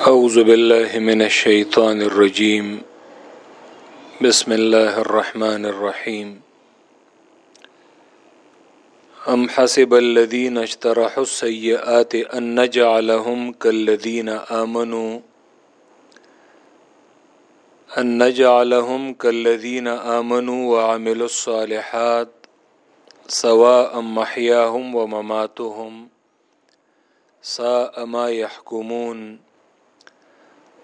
أعوذ بالله من الشيطان الرجيم. بسم الله الرحمن الرحيم. أم حسب الذين اجترحوا السيئات أن نجعلهم كالذين آمنوا؟ أن نجعلهم كالذين آمنوا وعملوا الصالحات سواء محياهم ومماتهم، ساء ما يحكمون.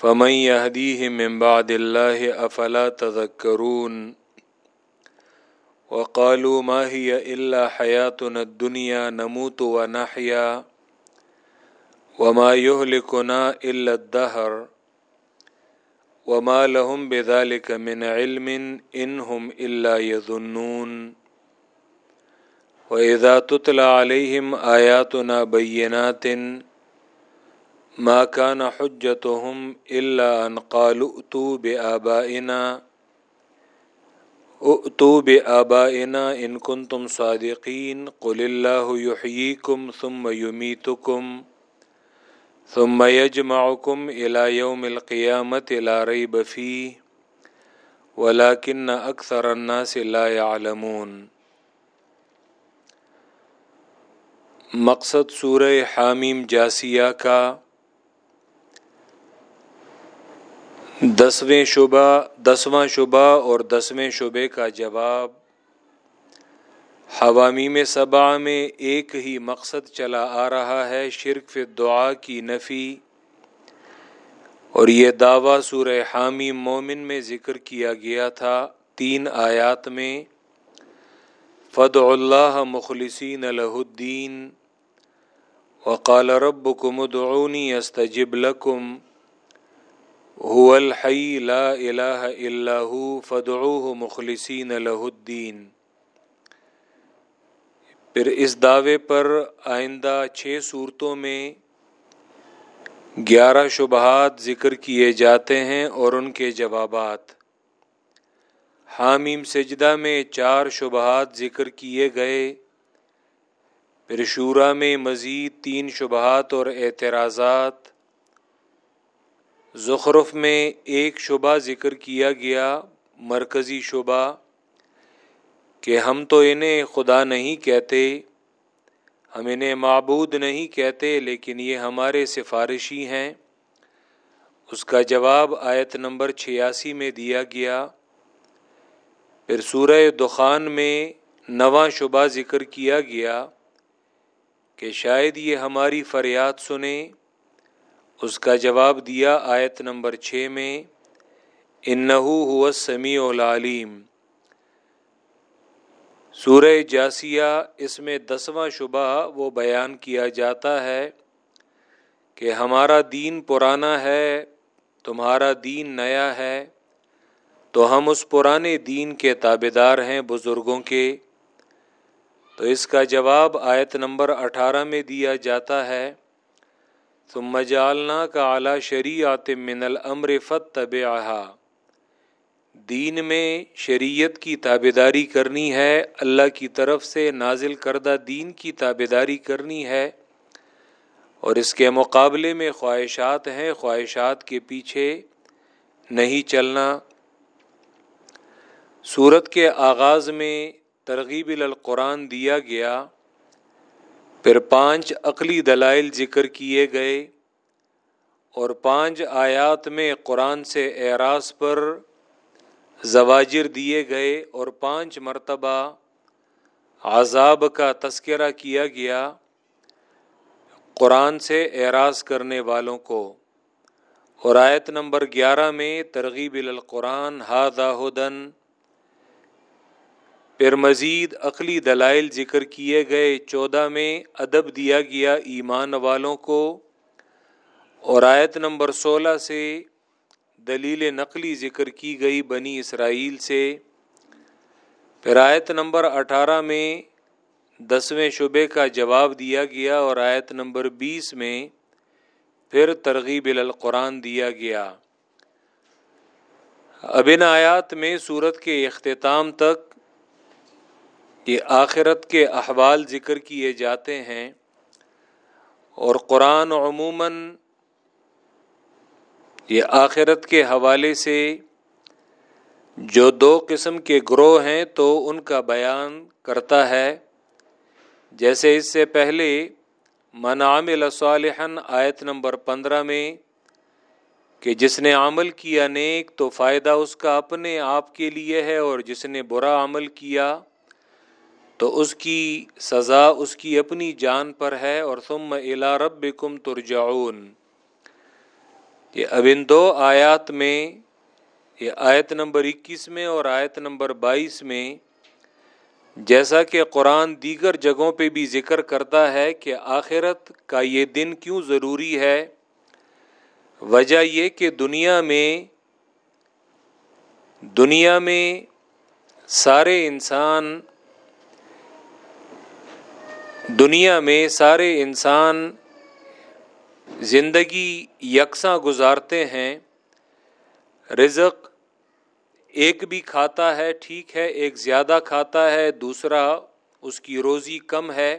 فمن يهديه من بعد الله أفلا تذكرون وقالوا ما هي إلا حياتنا الدنيا نموت ونحيا وما يهلكنا إلا الدهر وما لهم بذلك من علم إن هم إلا يظنون وإذا تتلى عليهم آياتنا بينات ما كان حجتهم إلا أن قالوا ائتوا بآبائنا ائتوا بآبائنا إن كنتم صادقين، قل الله يحييكم ثم يميتكم، ثم يجمعكم إلى يوم القيامة لا ريب فيه، ولكن أكثر الناس لا يعلمون. مقصد سورہ حامیم جاسیہ کا دسویں شعبہ، دسواں شعبہ اور دسویں شعبے کا جواب، حوامی میں صبا میں ایک ہی مقصد چلا آ رہا ہے، شرک فی دعا کی نفی۔ اور یہ دعویٰ سورہ حامی مومن میں ذکر کیا گیا تھا، تین آیات میں فد اللہ مخلصین الہ الدین وقال ربکم ادعونی استجب لکم هو الحی لا الہ الا هو فدعوه مخلصین له الدین۔ پھر اس دعوے پر آئندہ چھ صورتوں میں گیارہ شبہات ذکر کیے جاتے ہیں اور ان کے جوابات۔ حامیم سجدہ میں چار شبہات ذکر کیے گئے۔ پھر شورا میں مزید تین شبہات اور اعتراضات۔ زخرف میں ایک شبہ ذکر کیا گیا، مرکزی شبہ کہ ہم تو انہیں خدا نہیں کہتے، ہم انہیں معبود نہیں کہتے، لیکن یہ ہمارے سفارشی ہیں۔ اس کا جواب آیت نمبر چھیاسی میں دیا گیا۔ پھر سورہ دخان میں نواں شبہ ذکر کیا گیا، کہ شاید یہ ہماری فریاد سنیں۔ اس کا جواب دیا آیت نمبر چھ میں، انہو ہوا سمیع العلیم۔ سورہ جاسیہ، اس میں دسواں شبہ وہ بیان کیا جاتا ہے کہ ہمارا دین پرانا ہے، تمہارا دین نیا ہے، تو ہم اس پرانے دین کے تابے دار ہیں بزرگوں کے۔ تو اس کا جواب آیت نمبر اٹھارہ میں دیا جاتا ہے ثم جعلنا کا اعلیٰ شریعت من الامر فت طب دین میں شریعت کی تابے داری کرنی ہے، اللہ کی طرف سے نازل کردہ دین کی تابے داری کرنی ہے۔ اور اس کے مقابلے میں خواہشات ہیں، خواہشات کے پیچھے نہیں چلنا۔ صورت کے آغاز میں ترغیب القرآن دیا گیا۔ پھر پانچ عقلی دلائل ذکر کیے گئے اور پانچ آیات میں قرآن سے اعراض پر زواجر دیے گئے اور پانچ مرتبہ عذاب کا تذکرہ کیا گیا قرآن سے اعراض کرنے والوں کو۔ اور آیت نمبر گیارہ میں ترغیب القرآن ہادہ ہدن پھر مزید عقلی دلائل ذکر کیے گئے۔ چودہ میں ادب دیا گیا ایمان والوں کو۔ اور آیت نمبر سولہ سے دلیل نقلی ذکر کی گئی بنی اسرائیل سے۔ پھر آیت نمبر اٹھارہ میں دسویں شعبے کا جواب دیا گیا اور آیت نمبر بیس میں پھر ترغیب القرآن دیا گیا۔ اب ان آیات میں صورت کے اختتام تک یہ آخرت کے احوال ذکر کیے جاتے ہیں اور قرآن عموماً یہ آخرت کے حوالے سے جو دو قسم کے گروہ ہیں تو ان کا بیان کرتا ہے۔ جیسے اس سے پہلے منعام صالحن آیت نمبر پندرہ میں کہ جس نے عمل کیا نیک تو فائدہ اس کا اپنے آپ کے لیے ہے اور جس نے برا عمل کیا تو اس کی سزا اس کی اپنی جان پر ہے اور ثم الا رب کم ترجعون۔ یہ اب ان دو آیات میں، یہ آیت نمبر اکیس میں اور آیت نمبر بائیس میں، جیسا کہ قرآن دیگر جگہوں پہ بھی ذکر کرتا ہے کہ آخرت کا یہ دن کیوں ضروری ہے، وجہ یہ کہ دنیا میں دنیا میں سارے انسان دنیا میں سارے انسان زندگی یکساں گزارتے ہیں، رزق ایک بھی کھاتا ہے، ٹھیک ہے، ایک زیادہ کھاتا ہے، دوسرا اس کی روزی کم ہے۔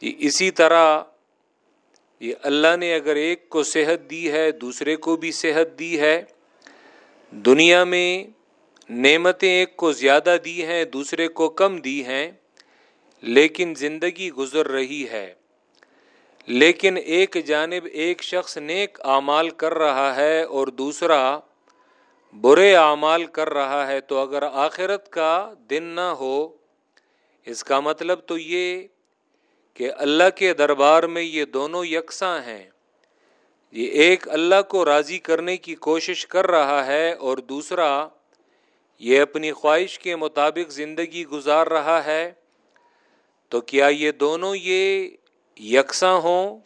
یہ اسی طرح یہ اللہ نے اگر ایک کو صحت دی ہے، دوسرے کو بھی صحت دی ہے۔ دنیا میں نعمتیں ایک کو زیادہ دی ہیں، دوسرے کو کم دی ہیں۔ لیکن زندگی گزر رہی ہے۔ لیکن ایک جانب ایک شخص نیک اعمال کر رہا ہے اور دوسرا برے اعمال کر رہا ہے، تو اگر آخرت کا دن نہ ہو، اس کا مطلب تو یہ کہ اللہ کے دربار میں یہ دونوں یکساں ہیں۔ یہ ایک اللہ کو راضی کرنے کی کوشش کر رہا ہے اور دوسرا یہ اپنی خواہش کے مطابق زندگی گزار رہا ہے۔ تو کیا یہ دونوں یہ یکساں ہوں؟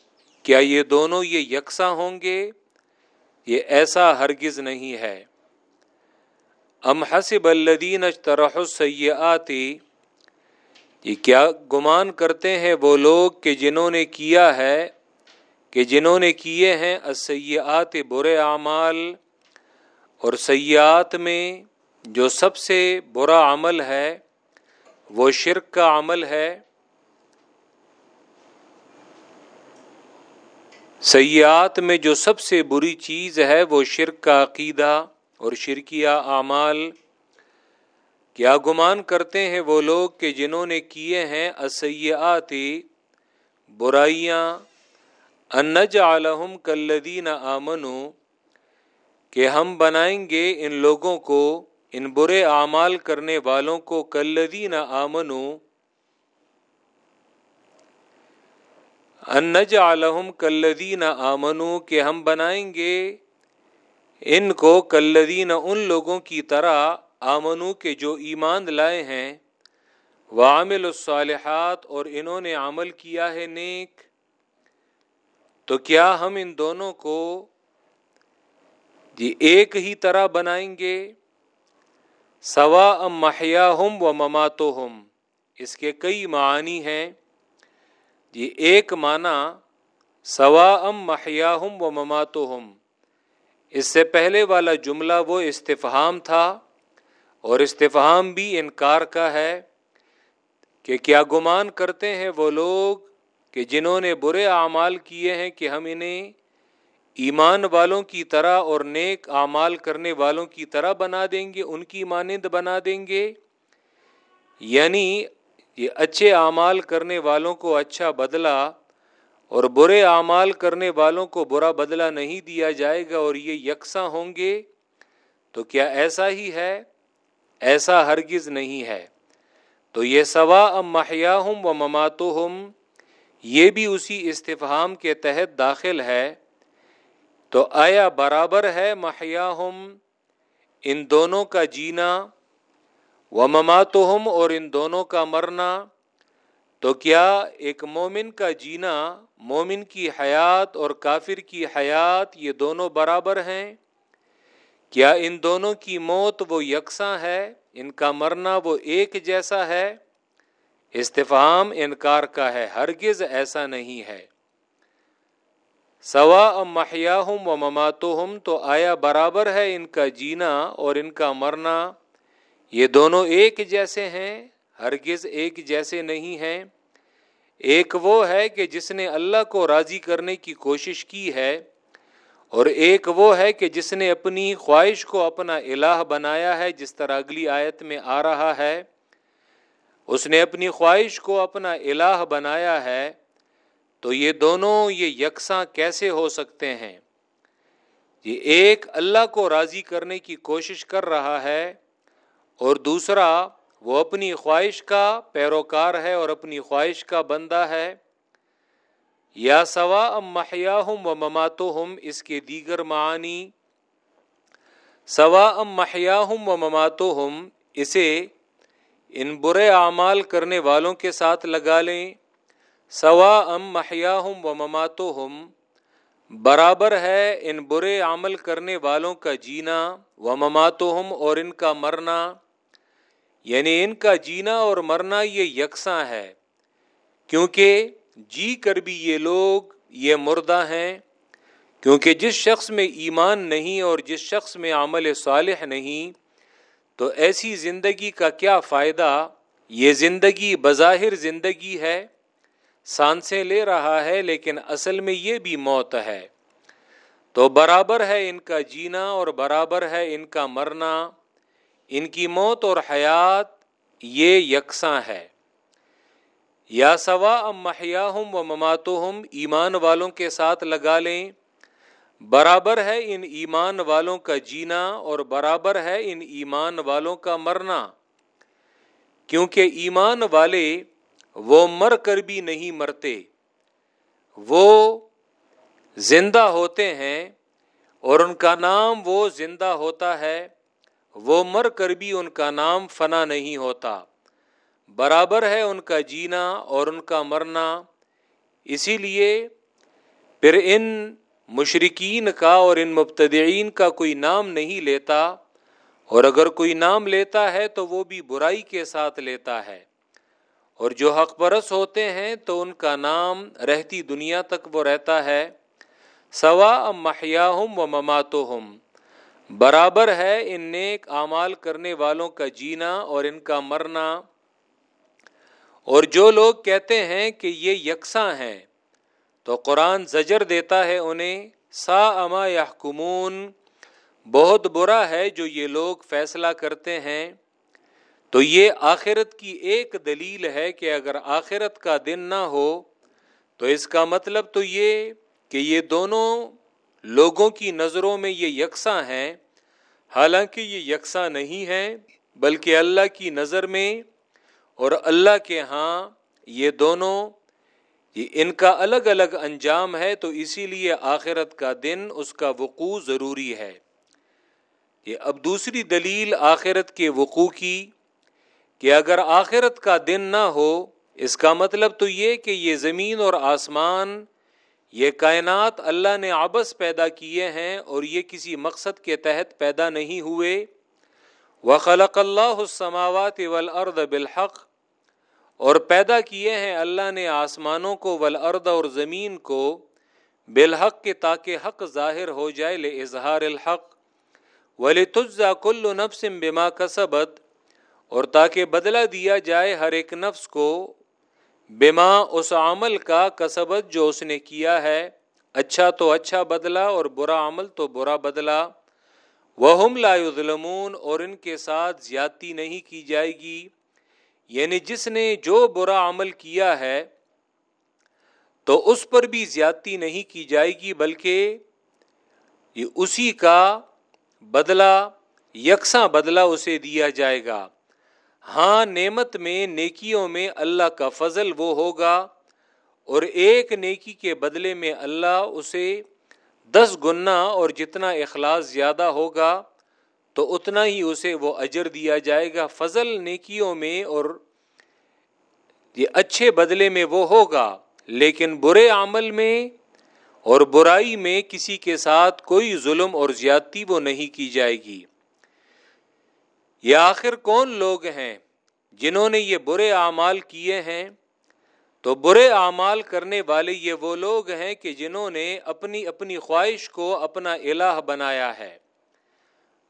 کیا یہ دونوں یہ یکساں ہوں گے؟ یہ ایسا ہرگز نہیں ہے۔ ام حسب الدین اجترح سیاتی یہ کیا گمان کرتے ہیں وہ لوگ کہ جنہوں نے کیا ہے، کہ جنہوں نے کیے ہیں اسیات برے اعمال، اور سیاحت میں جو سب سے برا عمل ہے، وہ شرک کا عمل ہے۔ سیاحت میں جو سب سے بری چیز ہے وہ شرک کا عقیدہ اور شرکیہ اعمال۔ کیا گمان کرتے ہیں وہ لوگ کہ جنہوں نے کیے ہیں اسیاتی برائیاں۔ انج عالم کلدین آمنو کہ ہم بنائیں گے ان لوگوں کو، ان برے اعمال کرنے والوں کو کلدین آمنو انج عالم کلدین آمنو، کہ ہم بنائیں گے ان کو کلدین ان لوگوں کی طرح آمنو کے جو ایمان لائے ہیں۔ وہ الصالحات، اور انہوں نے عمل کیا ہے نیک۔ تو کیا ہم ان دونوں کو جی ایک ہی طرح بنائیں گے؟ سوا ام محیا ہم و مماتو ہم اس کے کئی معنی ہیں۔ یہ ایک معنی سوا ام محیا ہم و مماتو ہم اس سے پہلے والا جملہ وہ استفہام تھا اور استفہام بھی انکار کا ہے کہ کیا گمان کرتے ہیں وہ لوگ کہ جنہوں نے برے اعمال کیے ہیں کہ ہم انہیں ایمان والوں کی طرح اور نیک اعمال کرنے والوں کی طرح بنا دیں گے، ان کی مانند بنا دیں گے۔ یعنی یہ اچھے اعمال کرنے والوں کو اچھا بدلہ اور برے اعمال کرنے والوں کو برا بدلہ نہیں دیا جائے گا اور یہ یکساں ہوں گے، تو کیا ایسا ہی ہے؟ ایسا ہرگز نہیں ہے۔ تو یہ سوا ام محیا ہم و مماتو ہم یہ بھی اسی استفہام کے تحت داخل ہے۔ تو آیا برابر ہے محیا ہم ان دونوں کا جینا۔ و مماتو اور ان دونوں کا مرنا تو کیا ایک مومن کا جینا مومن کی حیات اور کافر کی حیات یہ دونوں برابر ہیں؟ کیا ان دونوں کی موت وہ یکساں ہے؟ ان کا مرنا وہ ایک جیسا ہے؟ استفام انکار کا ہے، ہرگز ایسا نہیں ہے۔ سوا ام محیا ہوں و مماتو ہم تو آیا برابر ہے ان کا جینا اور ان کا مرنا۔ یہ دونوں ایک جیسے ہیں، ہرگز ایک جیسے نہیں ہیں۔ ایک وہ ہے کہ جس نے اللہ کو راضی کرنے کی کوشش کی ہے، اور ایک وہ ہے کہ جس نے اپنی خواہش کو اپنا الہ بنایا ہے، جس طرح اگلی آیت میں آ رہا ہے۔ اس نے اپنی خواہش کو اپنا الہ بنایا ہے۔ تو یہ دونوں یہ یکساں کیسے ہو سکتے ہیں؟ یہ ایک اللہ کو راضی کرنے کی کوشش کر رہا ہے اور دوسرا، وہ اپنی خواہش کا پیروکار ہے اور اپنی خواہش کا بندہ ہے۔ یا سوا ام محیا ہم و مماتو ہم اس کے دیگر معانی۔ سوا ام محیا ہم و مماتو ہم اسے ان برے اعمال کرنے والوں کے ساتھ لگا لیں۔ سوا ام محیا ہم و مماتو ہم برابر ہے ان برے عمل کرنے والوں کا جینا۔ و مماتو ہم اور ان کا مرنا۔ یعنی ان کا جینا اور مرنا یہ یکساں ہے، کیونکہ جی کر بھی یہ لوگ یہ مردہ ہیں، کیونکہ جس شخص میں ایمان نہیں اور جس شخص میں عمل صالح نہیں، تو ایسی زندگی کا کیا فائدہ؟ یہ زندگی بظاہر زندگی ہے، سانسیں لے رہا ہے، لیکن اصل میں یہ بھی موت ہے۔ تو برابر ہے ان کا جینا اور برابر ہے ان کا مرنا۔ ان کی موت اور حیات یہ یکساں ہے۔ یا سوا ام محیا ہم و مماتو ہم ایمان والوں کے ساتھ لگا لیں۔ برابر ہے ان ایمان والوں کا جینا اور برابر ہے ان ایمان والوں کا مرنا۔ کیونکہ ایمان والے وہ مر کر بھی نہیں مرتے۔ وہ زندہ ہوتے ہیں اور ان کا نام وہ زندہ ہوتا ہے۔ وہ مر کر بھی ان کا نام فنا نہیں ہوتا۔ برابر ہے ان کا جینا اور ان کا مرنا۔ اسی لیے پھر ان مشرقین کا اور ان مبتدعین کا کوئی نام نہیں لیتا۔ اور اگر کوئی نام لیتا ہے تو وہ بھی برائی کے ساتھ لیتا ہے۔ اور جو حق پرس ہوتے ہیں تو ان کا نام رہتی دنیا تک وہ رہتا ہے۔ سوا محیا ہم و مماتو ہم برابر ہے ان نیک اعمال کرنے والوں کا جینا اور ان کا مرنا۔ اور جو لوگ کہتے ہیں کہ یہ یکساں ہیں، تو قرآن زجر دیتا ہے انہیں سا اما یا بہت برا ہے جو یہ لوگ فیصلہ کرتے ہیں۔ تو یہ آخرت کی ایک دلیل ہے کہ اگر آخرت کا دن نہ ہو، تو اس کا مطلب تو یہ کہ یہ دونوں لوگوں کی نظروں میں یہ یکساں ہیں۔ حالانکہ یہ یکساں نہیں ہے بلکہ اللہ کی نظر میں اور اللہ کے ہاں یہ دونوں، یہ ان کا الگ الگ انجام ہے، تو اسی لیے آخرت کا دن اس کا وقوع ضروری ہے۔ یہ اب دوسری دلیل آخرت کے وقوع کی کہ اگر آخرت کا دن نہ ہو، اس کا مطلب تو یہ کہ یہ زمین اور آسمان یہ کائنات اللہ نے آبس پیدا کیے ہیں اور یہ کسی مقصد کے تحت پیدا نہیں ہوئے۔ و خلق اللہ السماوات والارض بالحق۔ اور پیدا کیے ہیں اللہ نے آسمانوں کو ولاد اور زمین کو۔ بالحق کے تاکہ حق ظاہر ہو جائے لے اظہار الحق۔ ولی تجزا کل نفسم بما کسبت اور تاکہ بدلہ دیا جائے ہر ایک نفس کو۔ بما اس عمل کا کسبت جو اس نے کیا ہے اچھا تو اچھا بدلا اور برا عمل تو برا بدلا۔ وہ ہم لا ظلمون اور ان کے ساتھ زیادتی نہیں کی جائے گی۔ یعنی جس نے جو برا عمل کیا ہے، تو اس پر بھی زیادتی نہیں کی جائے گی، بلکہ یہ اسی کا بدلہ، یکساں بدلہ اسے دیا جائے گا۔ ہاں نعمت میں، نیکیوں میں اللہ کا فضل وہ ہوگا، اور ایک نیکی کے بدلے میں اللہ اسے دس گنا اور جتنا اخلاص زیادہ ہوگا، تو اتنا ہی اسے وہ اجر دیا جائے گا۔ فضل نیکیوں میں اور یہ اچھے بدلے میں وہ ہوگا، لیکن برے عمل میں اور برائی میں کسی کے ساتھ کوئی ظلم اور زیادتی وہ نہیں کی جائے گی۔ یہ آخر کون لوگ ہیں جنہوں نے یہ برے اعمال کیے ہیں؟ تو برے اعمال کرنے والے یہ وہ لوگ ہیں کہ جنہوں نے اپنی اپنی خواہش کو اپنا الہ بنایا ہے۔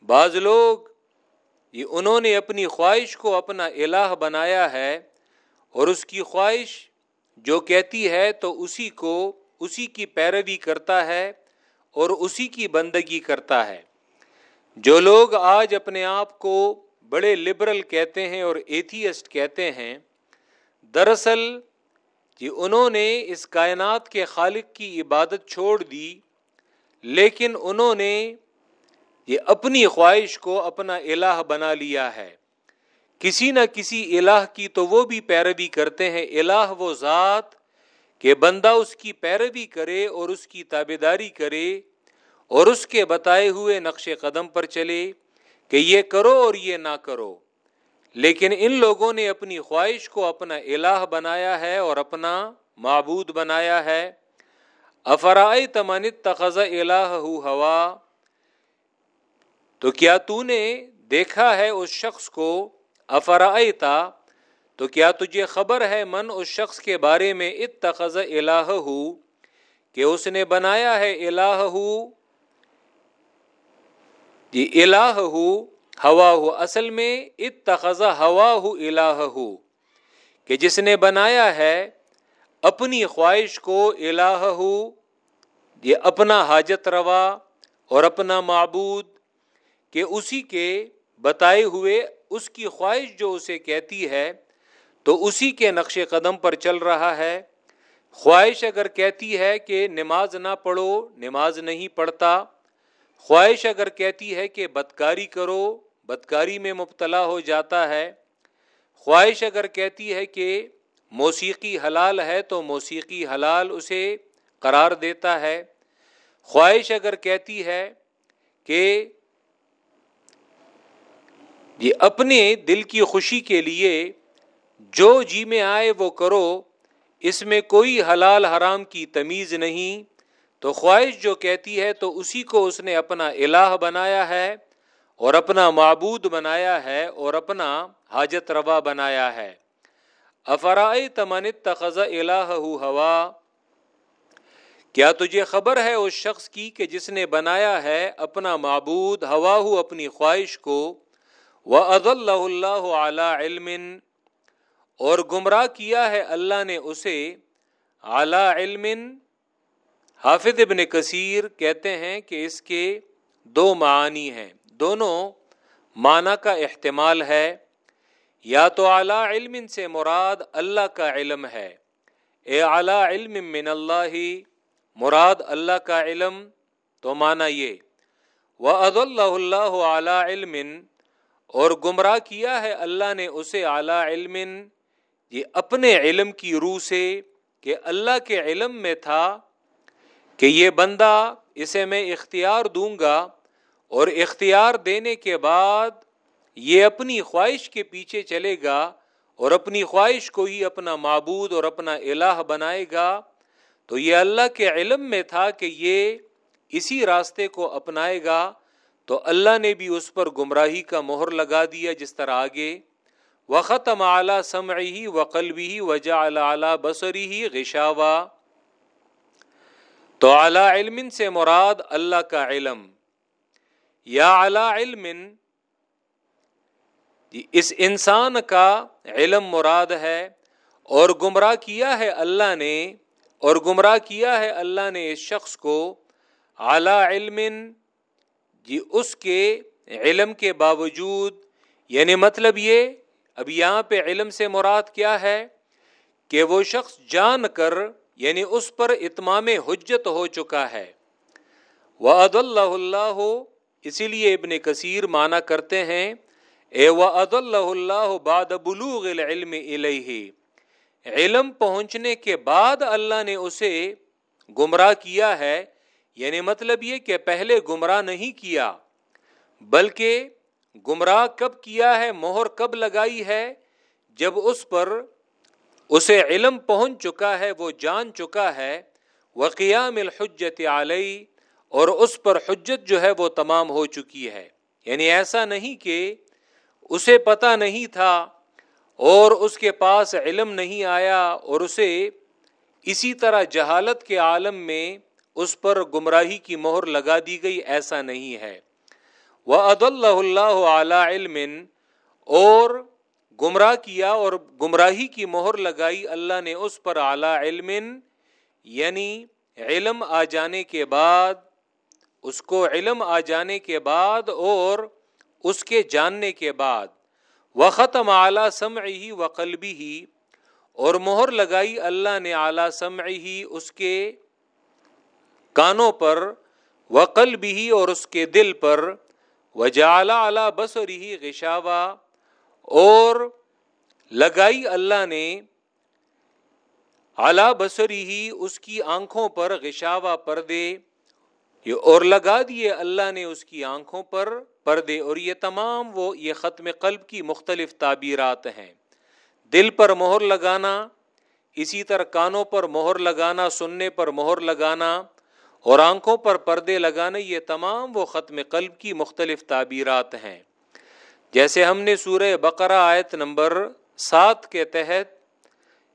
بعض لوگ یہ انہوں نے اپنی خواہش کو اپنا الہ بنایا ہے اور اس کی خواہش جو کہتی ہے تو اسی کو اسی کی پیروی کرتا ہے اور اسی کی بندگی کرتا ہے۔ جو لوگ آج اپنے آپ کو بڑے لبرل کہتے ہیں اور ایتھیسٹ کہتے ہیں، دراصل جی انہوں نے اس کائنات کے خالق کی عبادت چھوڑ دی، لیکن انہوں نے یہ اپنی خواہش کو اپنا الہ بنا لیا ہے۔ کسی نہ کسی الہ کی تو وہ بھی پیروی کرتے ہیں۔ الہ وہ ذات کہ بندہ اس کی پیروی کرے اور اس کی تابے داری کرے۔ اور اس کے بتائے ہوئے نقش قدم پر چلے کہ یہ کرو اور یہ نہ کرو۔ لیکن ان لوگوں نے اپنی خواہش کو اپنا الہ بنایا ہے اور اپنا معبود بنایا ہے۔ افرائے تمنت تخذ الہ ہوا تو کیا تو نے دیکھا ہے اس شخص کو؟ افرائے تا تو کیا تجھے خبر ہے من اس شخص کے بارے میں اتخذ الہ ہو کہ اس نے بنایا ہے الہ ہو جی الہ ہو ہوا ہو اصل میں اتخذ ہوا ہو الہ ہو کہ جس نے بنایا ہے اپنی خواہش کو الہ ہو یہ اپنا حاجت روا اور اپنا معبود، کہ اسی کے بتائے ہوئے اس کی خواہش جو اسے کہتی ہے تو اسی کے نقش قدم پر چل رہا ہے۔ خواہش اگر کہتی ہے کہ نماز نہ پڑھو، نماز نہیں پڑھتا خواہش اگر کہتی ہے کہ بدکاری کرو، بدکاری میں مبتلا ہو جاتا ہے۔ خواہش اگر کہتی ہے کہ موسیقی حلال ہے تو موسیقی حلال اسے قرار دیتا ہے۔ خواہش اگر کہتی ہے کہ یہ اپنے دل کی خوشی کے لیے جو جی میں آئے وہ کرو، اس میں کوئی حلال حرام کی تمیز نہیں۔ تو خواہش جو کہتی ہے تو اسی کو اس نے اپنا الہ بنایا ہے اور اپنا معبود بنایا ہے اور اپنا حاجت روا بنایا ہے۔ افرائے تمن تخذ الہ ہوا کیا تجھے خبر ہے اس شخص کی کہ جس نے بنایا ہے اپنا معبود ہوا ہو اپنی خواہش کو؟ وہ عد اللہ اللہ اعلی علم۔ اور گمراہ کیا ہے اللہ نے اسے؟ اعلی علم۔ حافظ ابن کثیر کہتے ہیں کہ اس کے دو معانی ہیں۔ دونوں معنی کا احتمال ہے۔ یا تو اعلیٰ علم سے مراد اللہ کا علم ہے۔ اے اعلیٰ علم من اللہ، مراد اللہ کا علم۔ تو مانا یہ وہ عد اللہ اللہ اعلیٰ علم اور گمراہ کیا ہے اللہ نے اسے اعلیٰ علم؟ یہ اپنے علم کی روح سے کہ اللہ کے علم میں تھا۔ کہ یہ بندہ اسے میں اختیار دوں گا اور اختیار دینے کے بعد یہ اپنی خواہش کے پیچھے چلے گا اور اپنی خواہش کو ہی اپنا معبود اور اپنا الہ بنائے گا، تو یہ اللہ کے علم میں تھا کہ یہ اسی راستے کو اپنائے گا، تو اللہ نے بھی اس پر گمراہی کا مہر لگا دیا جس طرح آگے وقت اعلیٰ سمعی و قلبی وجا اعلیٰ بصری ہی غشاوا۔ تو اعلیٰ علم سے مراد اللہ کا علم۔ یا اعلی علم جی، اس انسان کا علم مراد ہے اور گمراہ کیا ہے اللہ نے، اور گمراہ کیا ہے اللہ نے اس شخص کو۔ اعلی علم جی اس کے علم کے باوجود یعنی مطلب یہ، اب یہاں پہ علم سے مراد کیا ہے کہ وہ شخص جان کر یعنی اس پر اتمام حجت ہو چکا ہے۔ وہ عد اللہ اللہ اسی لیے ابن کثیر مانا کرتے ہیں، اے و عد اللہ اللہ باد بلوغ العلم علم پہنچنے کے بعد اللہ نے اسے گمراہ کیا ہے یعنی مطلب یہ کہ پہلے گمراہ نہیں کیا، بلکہ گمراہ کب کیا ہے، مہر کب لگائی ہے، جب اس پر اسے علم پہنچ چکا ہے، وہ جان چکا ہے۔ و قیام الحجت علیہ اور اس پر حجت جو ہے وہ تمام ہو چکی ہے۔ یعنی ایسا نہیں کہ اسے پتہ نہیں تھا اور اس کے پاس علم نہیں آیا اور اسے اسی طرح جہالت کے عالم میں اس پر گمراہی کی مہر لگا دی گئی، ایسا نہیں ہے۔ وہ عد اللہ اللہ اعلی علم اور گمراہ کیا اور گمراہی کی مہر لگائی اللہ نے اس پر اعلی علم یعنی علم آ جانے کے بعد، اس کو علم آ جانے کے بعد اور اس کے جاننے کے بعد۔ وہ ختم اعلیٰ سم ہی و قلبی ہی اور مہر لگائی اللہ نے اعلیٰ سم ہی اس کے کانوں پر، و قلبی ہی اور اس کے دل پر۔ و اعلیٰ بس ہی غشاوا اور لگائی اللہ نے اعلی بسری ہی اس کی آنکھوں پر غشاوا پردے اور لگا دیے اللہ نے اس کی آنکھوں پر پردے، اور یہ تمام وہ، یہ ختم قلب کی مختلف تعبیرات ہیں۔ دل پر مہر لگانا، اسی طرح کانوں پر مہر لگانا، سننے پر مہر لگانا، اور آنکھوں پر پردے لگانا یہ تمام وہ ختم قلب کی مختلف تعبیرات ہیں۔ جیسے ہم نے سورہ بقرہ آیت نمبر سات کے تحت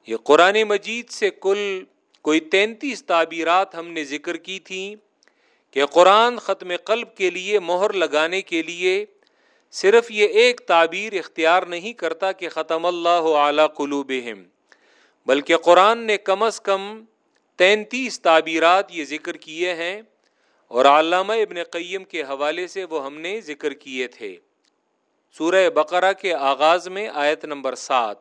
یہ قرآن مجید سے کل کوئی تینتیس تعبیرات ہم نے ذکر کی تھیں کہ قرآن ختم قلب کے لیے مہر لگانے کے لیے صرف یہ ایک تعبیر اختیار نہیں کرتا کہ ختم اللہ اعلیٰ قلوبہم، بلکہ قرآن نے کم از کم تینتیس تعبیرات یہ ذکر کیے ہیں اور علامہ ابن قیم کے حوالے سے وہ ہم نے ذکر کیے تھے۔ سورہ بقرہ کے آغاز میں آیت نمبر سات۔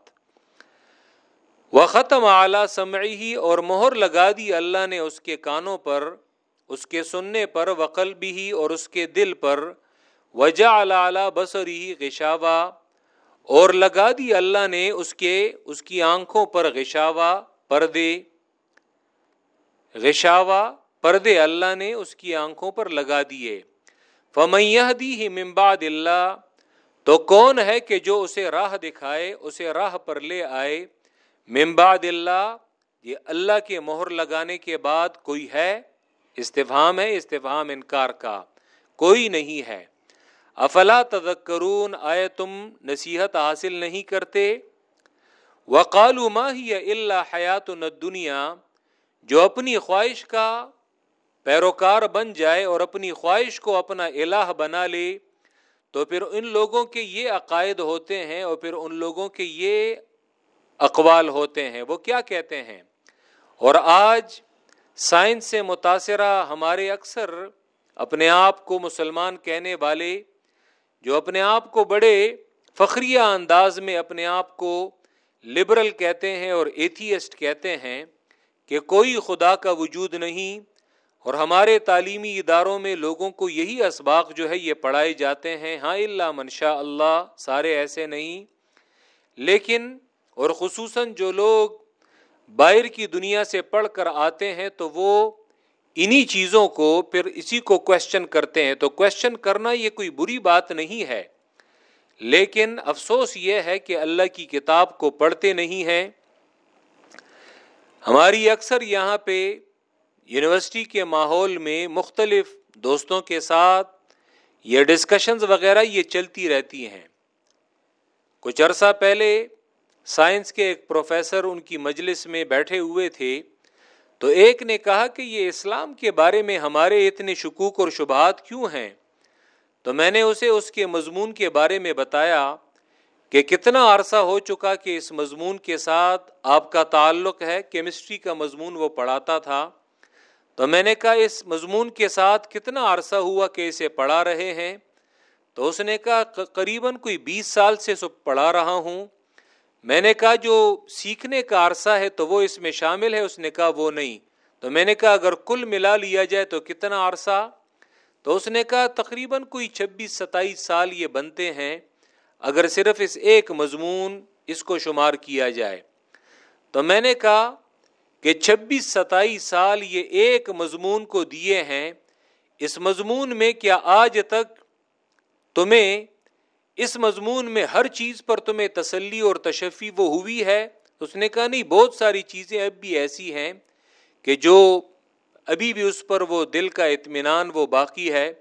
وہ ختم اعلیٰ سمعی اور مہر لگا دی اللہ نے اس کے کانوں پر، اس کے سننے پر وقل بھی اور اس کے دل پر۔ وجہ اللہ بسری غشاوا۔ اور لگا دی اللہ نے اس کے، اس کی آنکھوں پر غشاوا پردے۔ غشاوا پردے اللہ نے اس کی آنکھوں پر لگا دیے۔ فمیہ دی ہی ممباد اللہ تو کون ہے کہ جو اسے راہ دکھائے، اسے راہ پر لے آئے؟ ممباد اللہ، یہ اللہ کے مہر لگانے کے بعد کوئی ہے؟ استفہام ہے، استفہام انکار کا، کوئی نہیں ہے۔ افلا تذکرون آئے تم نصیحت حاصل نہیں کرتے؟ وقال ہی اللہ حیات دنیا جو اپنی خواہش کا پیروکار بن جائے اور اپنی خواہش کو اپنا الہ بنا لے۔ تو پھر ان لوگوں کے یہ عقائد ہوتے ہیں اور پھر ان لوگوں کے یہ اقوال ہوتے ہیں، وہ کیا کہتے ہیں؟ اور آج سائنس سے متاثرہ ہمارے اکثر اپنے آپ کو مسلمان کہنے والے، جو اپنے آپ کو بڑے فخریہ انداز میں اپنے آپ کو لبرل کہتے ہیں اور ایتھیسٹ کہتے ہیں کہ کوئی خدا کا وجود نہیں اور ہمارے تعلیمی اداروں میں لوگوں کو یہی اسباق جو ہے یہ پڑھائے جاتے ہیں ہاں اللہ منشا اللہ، سارے ایسے نہیں۔ لیکن، اور خصوصاً جو لوگ باہر کی دنیا سے پڑھ کر آتے ہیں، تو وہ انہی چیزوں کو پھر اسی کو کوشچن کرتے ہیں۔ تو کوشچن کرنا یہ کوئی بری بات نہیں ہے۔ لیکن افسوس یہ ہے کہ اللہ کی کتاب کو پڑھتے نہیں ہیں۔ ہماری اکثر یہاں پہ یونیورسٹی کے ماحول میں مختلف دوستوں کے ساتھ یہ ڈسکشنز وغیرہ یہ چلتی رہتی ہیں۔ کچھ عرصہ پہلے سائنس کے ایک پروفیسر ان کی مجلس میں بیٹھے ہوئے تھے تو ایک نے کہا کہ یہ اسلام کے بارے میں ہمارے اتنے شکوک اور شبہات کیوں ہیں؟ تو میں نے اسے اس کے مضمون کے بارے میں بتایا کہ کتنا عرصہ ہو چکا کہ اس مضمون کے ساتھ آپ کا تعلق ہے کیمسٹری کا مضمون وہ پڑھاتا تھا۔ تو میں نے کہا، اس مضمون کے ساتھ کتنا عرصہ ہوا کہ اسے پڑھا رہے ہیں؟ تو اس نے کہا قریباً کوئی بیس سال سے سب پڑھا رہا ہوں۔ میں نے کہا، جو سیکھنے کا عرصہ ہے تو وہ اس میں شامل ہے؟ اس نے کہا، وہ نہیں۔ تو میں نے کہا، اگر کل ملا لیا جائے تو کتنا عرصہ؟ تو اس نے کہا، تقریباً کوئی چھبیس، ستائیس سال یہ بنتے ہیں۔ اگر صرف اس ایک مضمون اس کو شمار کیا جائے۔ تو میں نے کہا کہ چھبیس ستائیس سال یہ ایک مضمون کو دیے ہیں، اس مضمون میں کیا آج تک تمہیں، اس مضمون میں ہر چیز پر تمہیں تسلی اور تشفی وہ ہوئی ہے؟ اس نے کہا، نہیں، بہت ساری چیزیں اب بھی ایسی ہیں کہ جو ابھی بھی اس پر وہ دل کا اطمینان وہ باقی ہے۔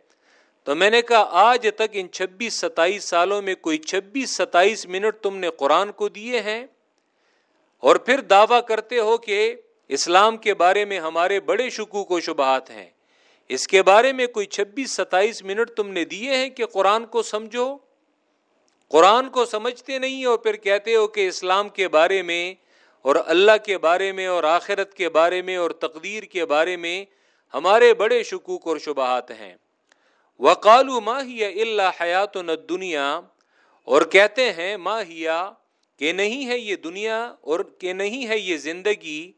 تو میں نے کہا، آج تک ان چھبیس ستائیس سالوں میں کوئی چھبیس ستائیس منٹ تم نے قرآن کو دیے ہیں؟ اور پھر دعویٰ کرتے ہو کہ اسلام کے بارے میں ہمارے بڑے شکوک و شبہات ہیں۔ اس کے بارے میں کوئی چھبیس ستائیس منٹ تم نے دیے ہیں کہ قرآن کو سمجھو؟ قرآن کو سمجھتے نہیں اور پھر کہتے ہو کہ اسلام کے بارے میں اور اللہ کے بارے میں اور آخرت کے بارے میں اور تقدیر کے بارے میں ہمارے بڑے شکوک اور شبہات ہیں۔ وقالو ماہیا اللہ حیات نہ دنیا اور کہتے ہیں ماہیا کہ نہیں ہے یہ دنیا اور کہ نہیں ہے یہ زندگی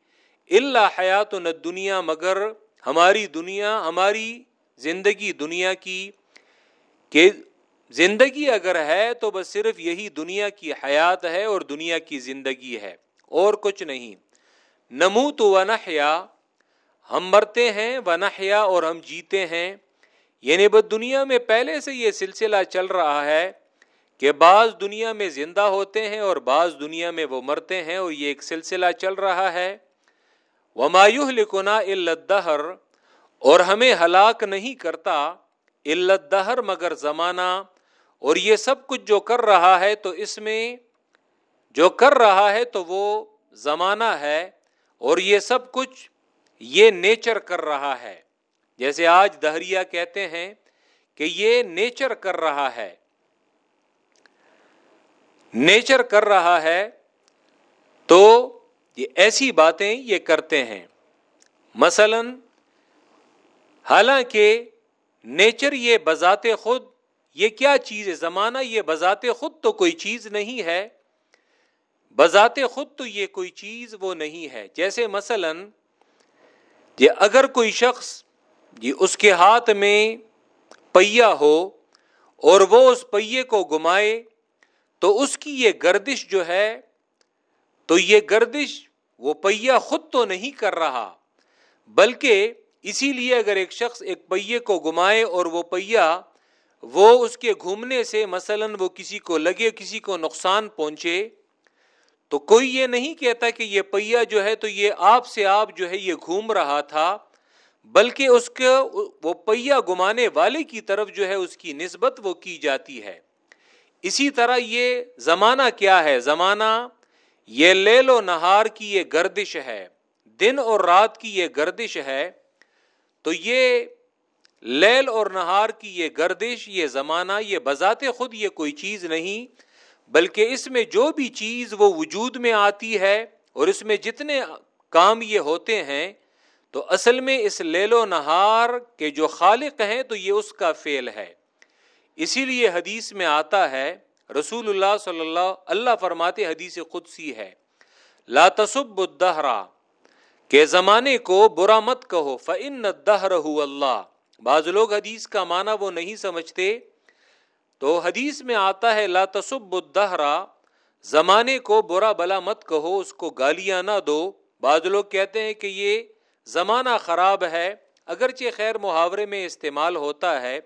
اللہ حیات نہ دنیا مگر ہماری دنیا، ہماری زندگی دنیا کی کہ زندگی اگر ہے تو بس صرف یہی دنیا کی حیات ہے اور دنیا کی زندگی ہے، اور کچھ نہیں۔ نمو تو ونحیا ہم مرتے ہیں ونحیا اور ہم جیتے ہیں۔ یعنی بس دنیا میں پہلے سے یہ سلسلہ چل رہا ہے کہ بعض دنیا میں زندہ ہوتے ہیں اور بعض دنیا میں وہ مرتے ہیں اور یہ ایک سلسلہ چل رہا ہے۔ ومایو لکنا الدہر اور ہمیں ہلاک نہیں کرتا الدہر مگر زمانہ۔ اور یہ سب کچھ جو کر رہا ہے تو اس میں جو کر رہا ہے تو وہ زمانہ ہے۔ اور یہ سب کچھ یہ نیچر کر رہا ہے۔ جیسے آج دہریا کہتے ہیں کہ یہ نیچر کر رہا ہے۔ نیچر کر رہا ہے تو یہ ایسی باتیں یہ کرتے ہیں۔ مثلا، حالانکہ نیچر یہ بذات خود، یہ کیا چیز ہے؟ زمانہ یہ بذات خود تو کوئی چیز نہیں ہے۔ بذات خود تو یہ کوئی چیز وہ نہیں ہے۔ جیسے مثلا، یہ اگر کوئی شخص یہ اس کے ہاتھ میں پہیا ہو اور وہ اس پہیے کو گمائے تو اس کی یہ گردش جو ہے، تو یہ گردش وہ پہیا خود تو نہیں کر رہا، بلکہ اسی لیے اگر ایک شخص ایک پہیے کو گمائے اور وہ پہیا وہ اس کے گھومنے سے مثلا وہ کسی کو لگے، کسی کو نقصان پہنچے، تو کوئی یہ نہیں کہتا کہ یہ پہیا جو ہے تو یہ آپ سے آپ جو ہے یہ گھوم رہا تھا، بلکہ اس کے وہ پہیا گمانے والے کی طرف جو ہے اس کی نسبت وہ کی جاتی ہے۔ اسی طرح یہ زمانہ کیا ہے؟ زمانہ یہ لیل و نہار کی یہ گردش ہے، دن اور رات کی یہ گردش ہے۔ تو یہ لیل اور نہار کی یہ گردش، یہ زمانہ، یہ بذات خود یہ کوئی چیز نہیں، بلکہ اس میں جو بھی چیز وہ وجود میں آتی ہے اور اس میں جتنے کام یہ ہوتے ہیں، تو اصل میں اس لیل و نہار کے جو خالق ہیں، تو یہ اس کا فیل ہے۔ اسی لیے حدیث میں آتا ہے رسول اللہ صلی اللہ اللہ فرماتے حدیث قدسی ہے، لا تصب الدہرا کہ زمانے کو برا مت کہو فن دہر اللہ بعض لوگ حدیث کا معنی وہ نہیں سمجھتے۔ تو حدیث میں آتا ہے، لا تصب الدہرا زمانے کو برا بلا مت کہو، اس کو گالیاں نہ دو۔ بعض لوگ کہتے ہیں کہ یہ زمانہ خراب ہے، اگرچہ خیر محاورے میں استعمال ہوتا ہے،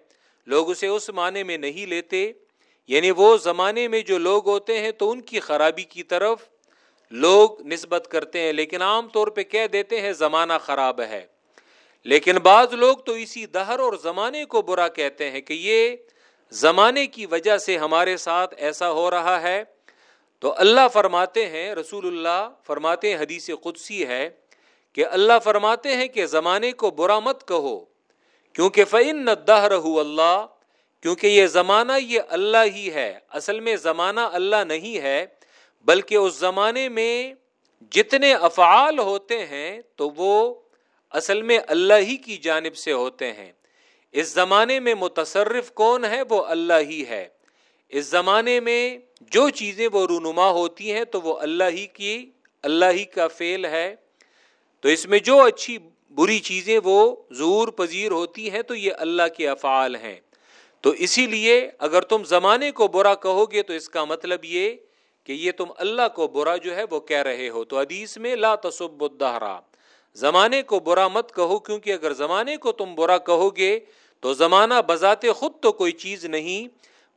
لوگ اسے اس معنی میں نہیں لیتے۔ یعنی وہ زمانے میں جو لوگ ہوتے ہیں تو ان کی خرابی کی طرف لوگ نسبت کرتے ہیں، لیکن عام طور پہ کہہ دیتے ہیں زمانہ خراب ہے۔ لیکن بعض لوگ تو اسی دہر اور زمانے کو برا کہتے ہیں کہ یہ زمانے کی وجہ سے ہمارے ساتھ ایسا ہو رہا ہے۔ تو اللہ فرماتے ہیں، رسول اللہ فرماتے ہیں، حدیث قدسی ہے کہ اللہ فرماتے ہیں کہ زمانے کو برا مت کہو، کیونکہ فعن دہر اللہ کیونکہ یہ زمانہ یہ اللہ ہی ہے، اصل میں زمانہ اللہ نہیں ہے، بلکہ اس زمانے میں جتنے افعال ہوتے ہیں تو وہ اصل میں اللہ ہی کی جانب سے ہوتے ہیں۔ اس زمانے میں متصرف کون ہے؟ وہ اللہ ہی ہے۔ اس زمانے میں جو چیزیں وہ رونما ہوتی ہیں تو وہ اللہ ہی کی، اللہ ہی کا فیل ہے۔ تو اس میں جو اچھی، بری چیزیں وہ زور پذیر ہوتی ہیں تو یہ اللہ کے افعال ہیں۔ تو اسی لیے اگر تم زمانے کو برا کہو گے تو اس کا مطلب یہ کہ یہ تم اللہ کو برا جو ہے وہ کہہ رہے ہو۔ تو حدیث میں لا تصب الدہرا زمانے کو برا مت کہو کیونکہ اگر زمانے کو تم برا کہو گے تو زمانہ بذات خود تو کوئی چیز نہیں،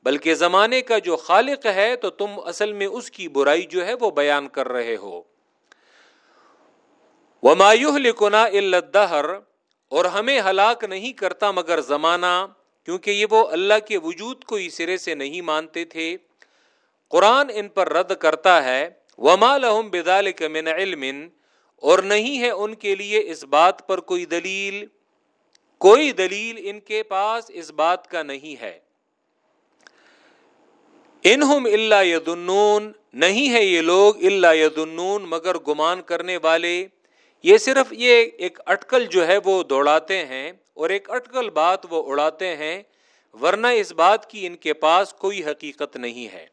بلکہ زمانے کا جو خالق ہے تو تم اصل میں اس کی برائی جو ہے وہ بیان کر رہے ہو۔ ومایو لکنا الدہر اور ہمیں ہلاک نہیں کرتا مگر زمانہ کیونکہ یہ وہ اللہ کے وجود کو اس سرے سے نہیں مانتے تھے۔ قرآن ان پر رد کرتا ہے، وما لہم بدالک من علم۔ اور نہیں ہے ان کے لیے اس بات پر کوئی دلیل۔ کوئی دلیل ان کے پاس اس بات کا نہیں ہے۔ انہم اللہ یدنون نہیں ہے یہ لوگ اللہ یدنون مگر گمان کرنے والے۔ یہ صرف یہ ایک اٹکل جو ہے وہ دوڑاتے ہیں۔ اور ایک اٹکل بات وہ اڑاتے ہیں، ورنہ اس بات کی ان کے پاس کوئی حقیقت نہیں ہے۔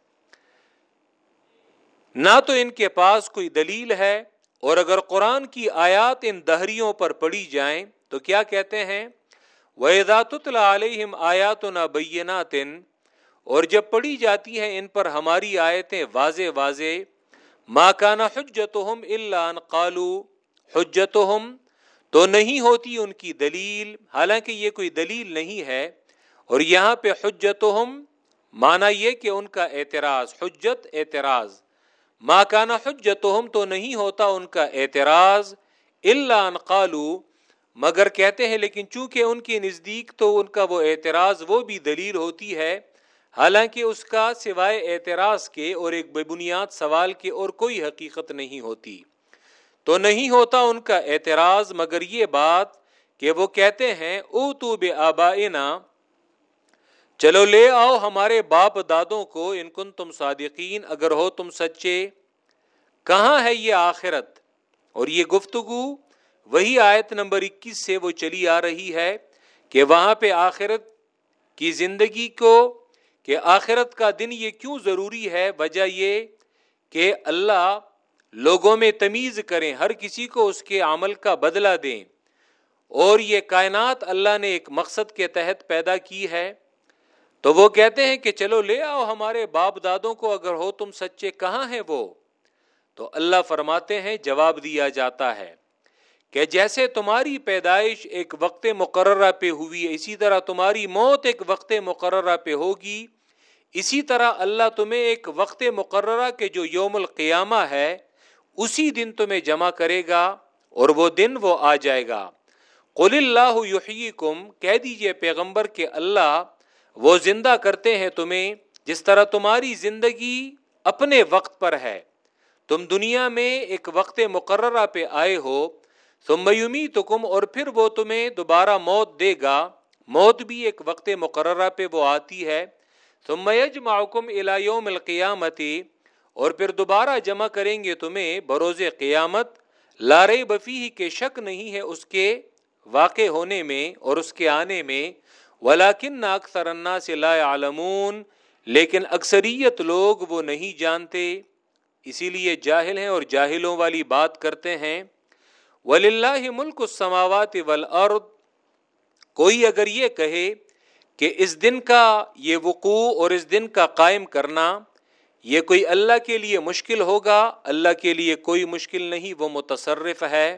نہ تو ان کے پاس کوئی دلیل ہے، اور اگر قرآن کی آیات ان دہریوں پر پڑی جائیں تو کیا کہتے ہیں؟ وَإِذَا عَلَيْهِمْ آيَاتُنَا بَيِّنَاتٍ، اور جب پڑھی جاتی ہیں ان پر ہماری آیتیں واضح واضح، مَا كَانَ حُجَّتُهُمْ إِلَّا أَن قَالُوا حُجَّتُهُمْ تو نہیں ہوتی ان کی دلیل، حالانکہ یہ کوئی دلیل نہیں ہے۔ اور یہاں پہ حجتہم مانا یہ کہ ان کا اعتراض، حجت، اعتراض۔ ماں کانا حجتہم تو نہیں ہوتا ان کا اعتراض اللہ ان قالو مگر کہتے ہیں لیکن چونکہ ان کے نزدیک تو ان کا وہ اعتراض، وہ بھی دلیل ہوتی ہے۔ حالانکہ اس کا سوائے اعتراض کے اور ایک بے بنیاد سوال کے اور کوئی حقیقت نہیں ہوتی۔ تو نہیں ہوتا ان کا اعتراض، مگر یہ بات کہ وہ کہتے ہیں او تو بے آبا چلو لے آؤ ہمارے باپ دادوں کو، ان کن تم صادقین، اگر ہو تم سچے۔ کہاں ہے یہ آخرت؟ اور یہ گفتگو، وہی آیت نمبر اکیس سے وہ چلی آ رہی ہے کہ وہاں پہ آخرت کی زندگی کو، کہ آخرت کا دن یہ کیوں ضروری ہے؟ وجہ یہ کہ اللہ لوگوں میں تمیز کریں، ہر کسی کو اس کے عمل کا بدلہ دیں۔ اور یہ کائنات اللہ نے ایک مقصد کے تحت پیدا کی ہے۔ تو وہ کہتے ہیں کہ چلو لے آؤ ہمارے باپ دادوں کو، اگر ہو تم سچے، کہاں ہیں وہ؟ تو اللہ فرماتے ہیں، جواب دیا جاتا ہے کہ جیسے تمہاری پیدائش ایک وقت مقررہ پہ ہوئی، اسی طرح تمہاری موت ایک وقت مقررہ پہ ہوگی۔ اسی طرح اللہ تمہیں ایک وقت مقررہ کے جو یوم القیامہ ہے اسی دن تمہیں جمع کرے گا اور وہ دن وہ آ جائے گا۔ قل اللہ کم کہہ دیجیے پیغمبر کے اللہ، وہ زندہ کرتے ہیں تمہیں جس طرح تمہاری زندگی اپنے وقت پر ہے۔ تم دنیا میں ایک وقت مقررہ پہ آئے ہو تم میومی تو کم اور پھر وہ تمہیں دوبارہ موت دے گا۔ موت بھی ایک وقت مقررہ پہ وہ آتی ہے۔ تم میج معکم القیامتی اور پھر دوبارہ جمع کریں گے تمہیں بروز قیامت لارے بفی کے شک نہیں ہے اس کے واقع ہونے میں اور اس کے آنے میں ولاکن اکثر انا سے لا عالمون لیکن اکثریت لوگ وہ نہیں جانتے، اسی لیے جاہل ہیں اور جاہلوں والی بات کرتے ہیں۔ ولی اللہ ملک السماوات والارض، کوئی اگر یہ کہے کہ اس دن کا یہ وقوع اور اس دن کا قائم کرنا یہ کوئی اللہ کے لیے مشکل ہوگا؟ اللہ کے لیے کوئی مشکل نہیں، وہ متصرف ہے۔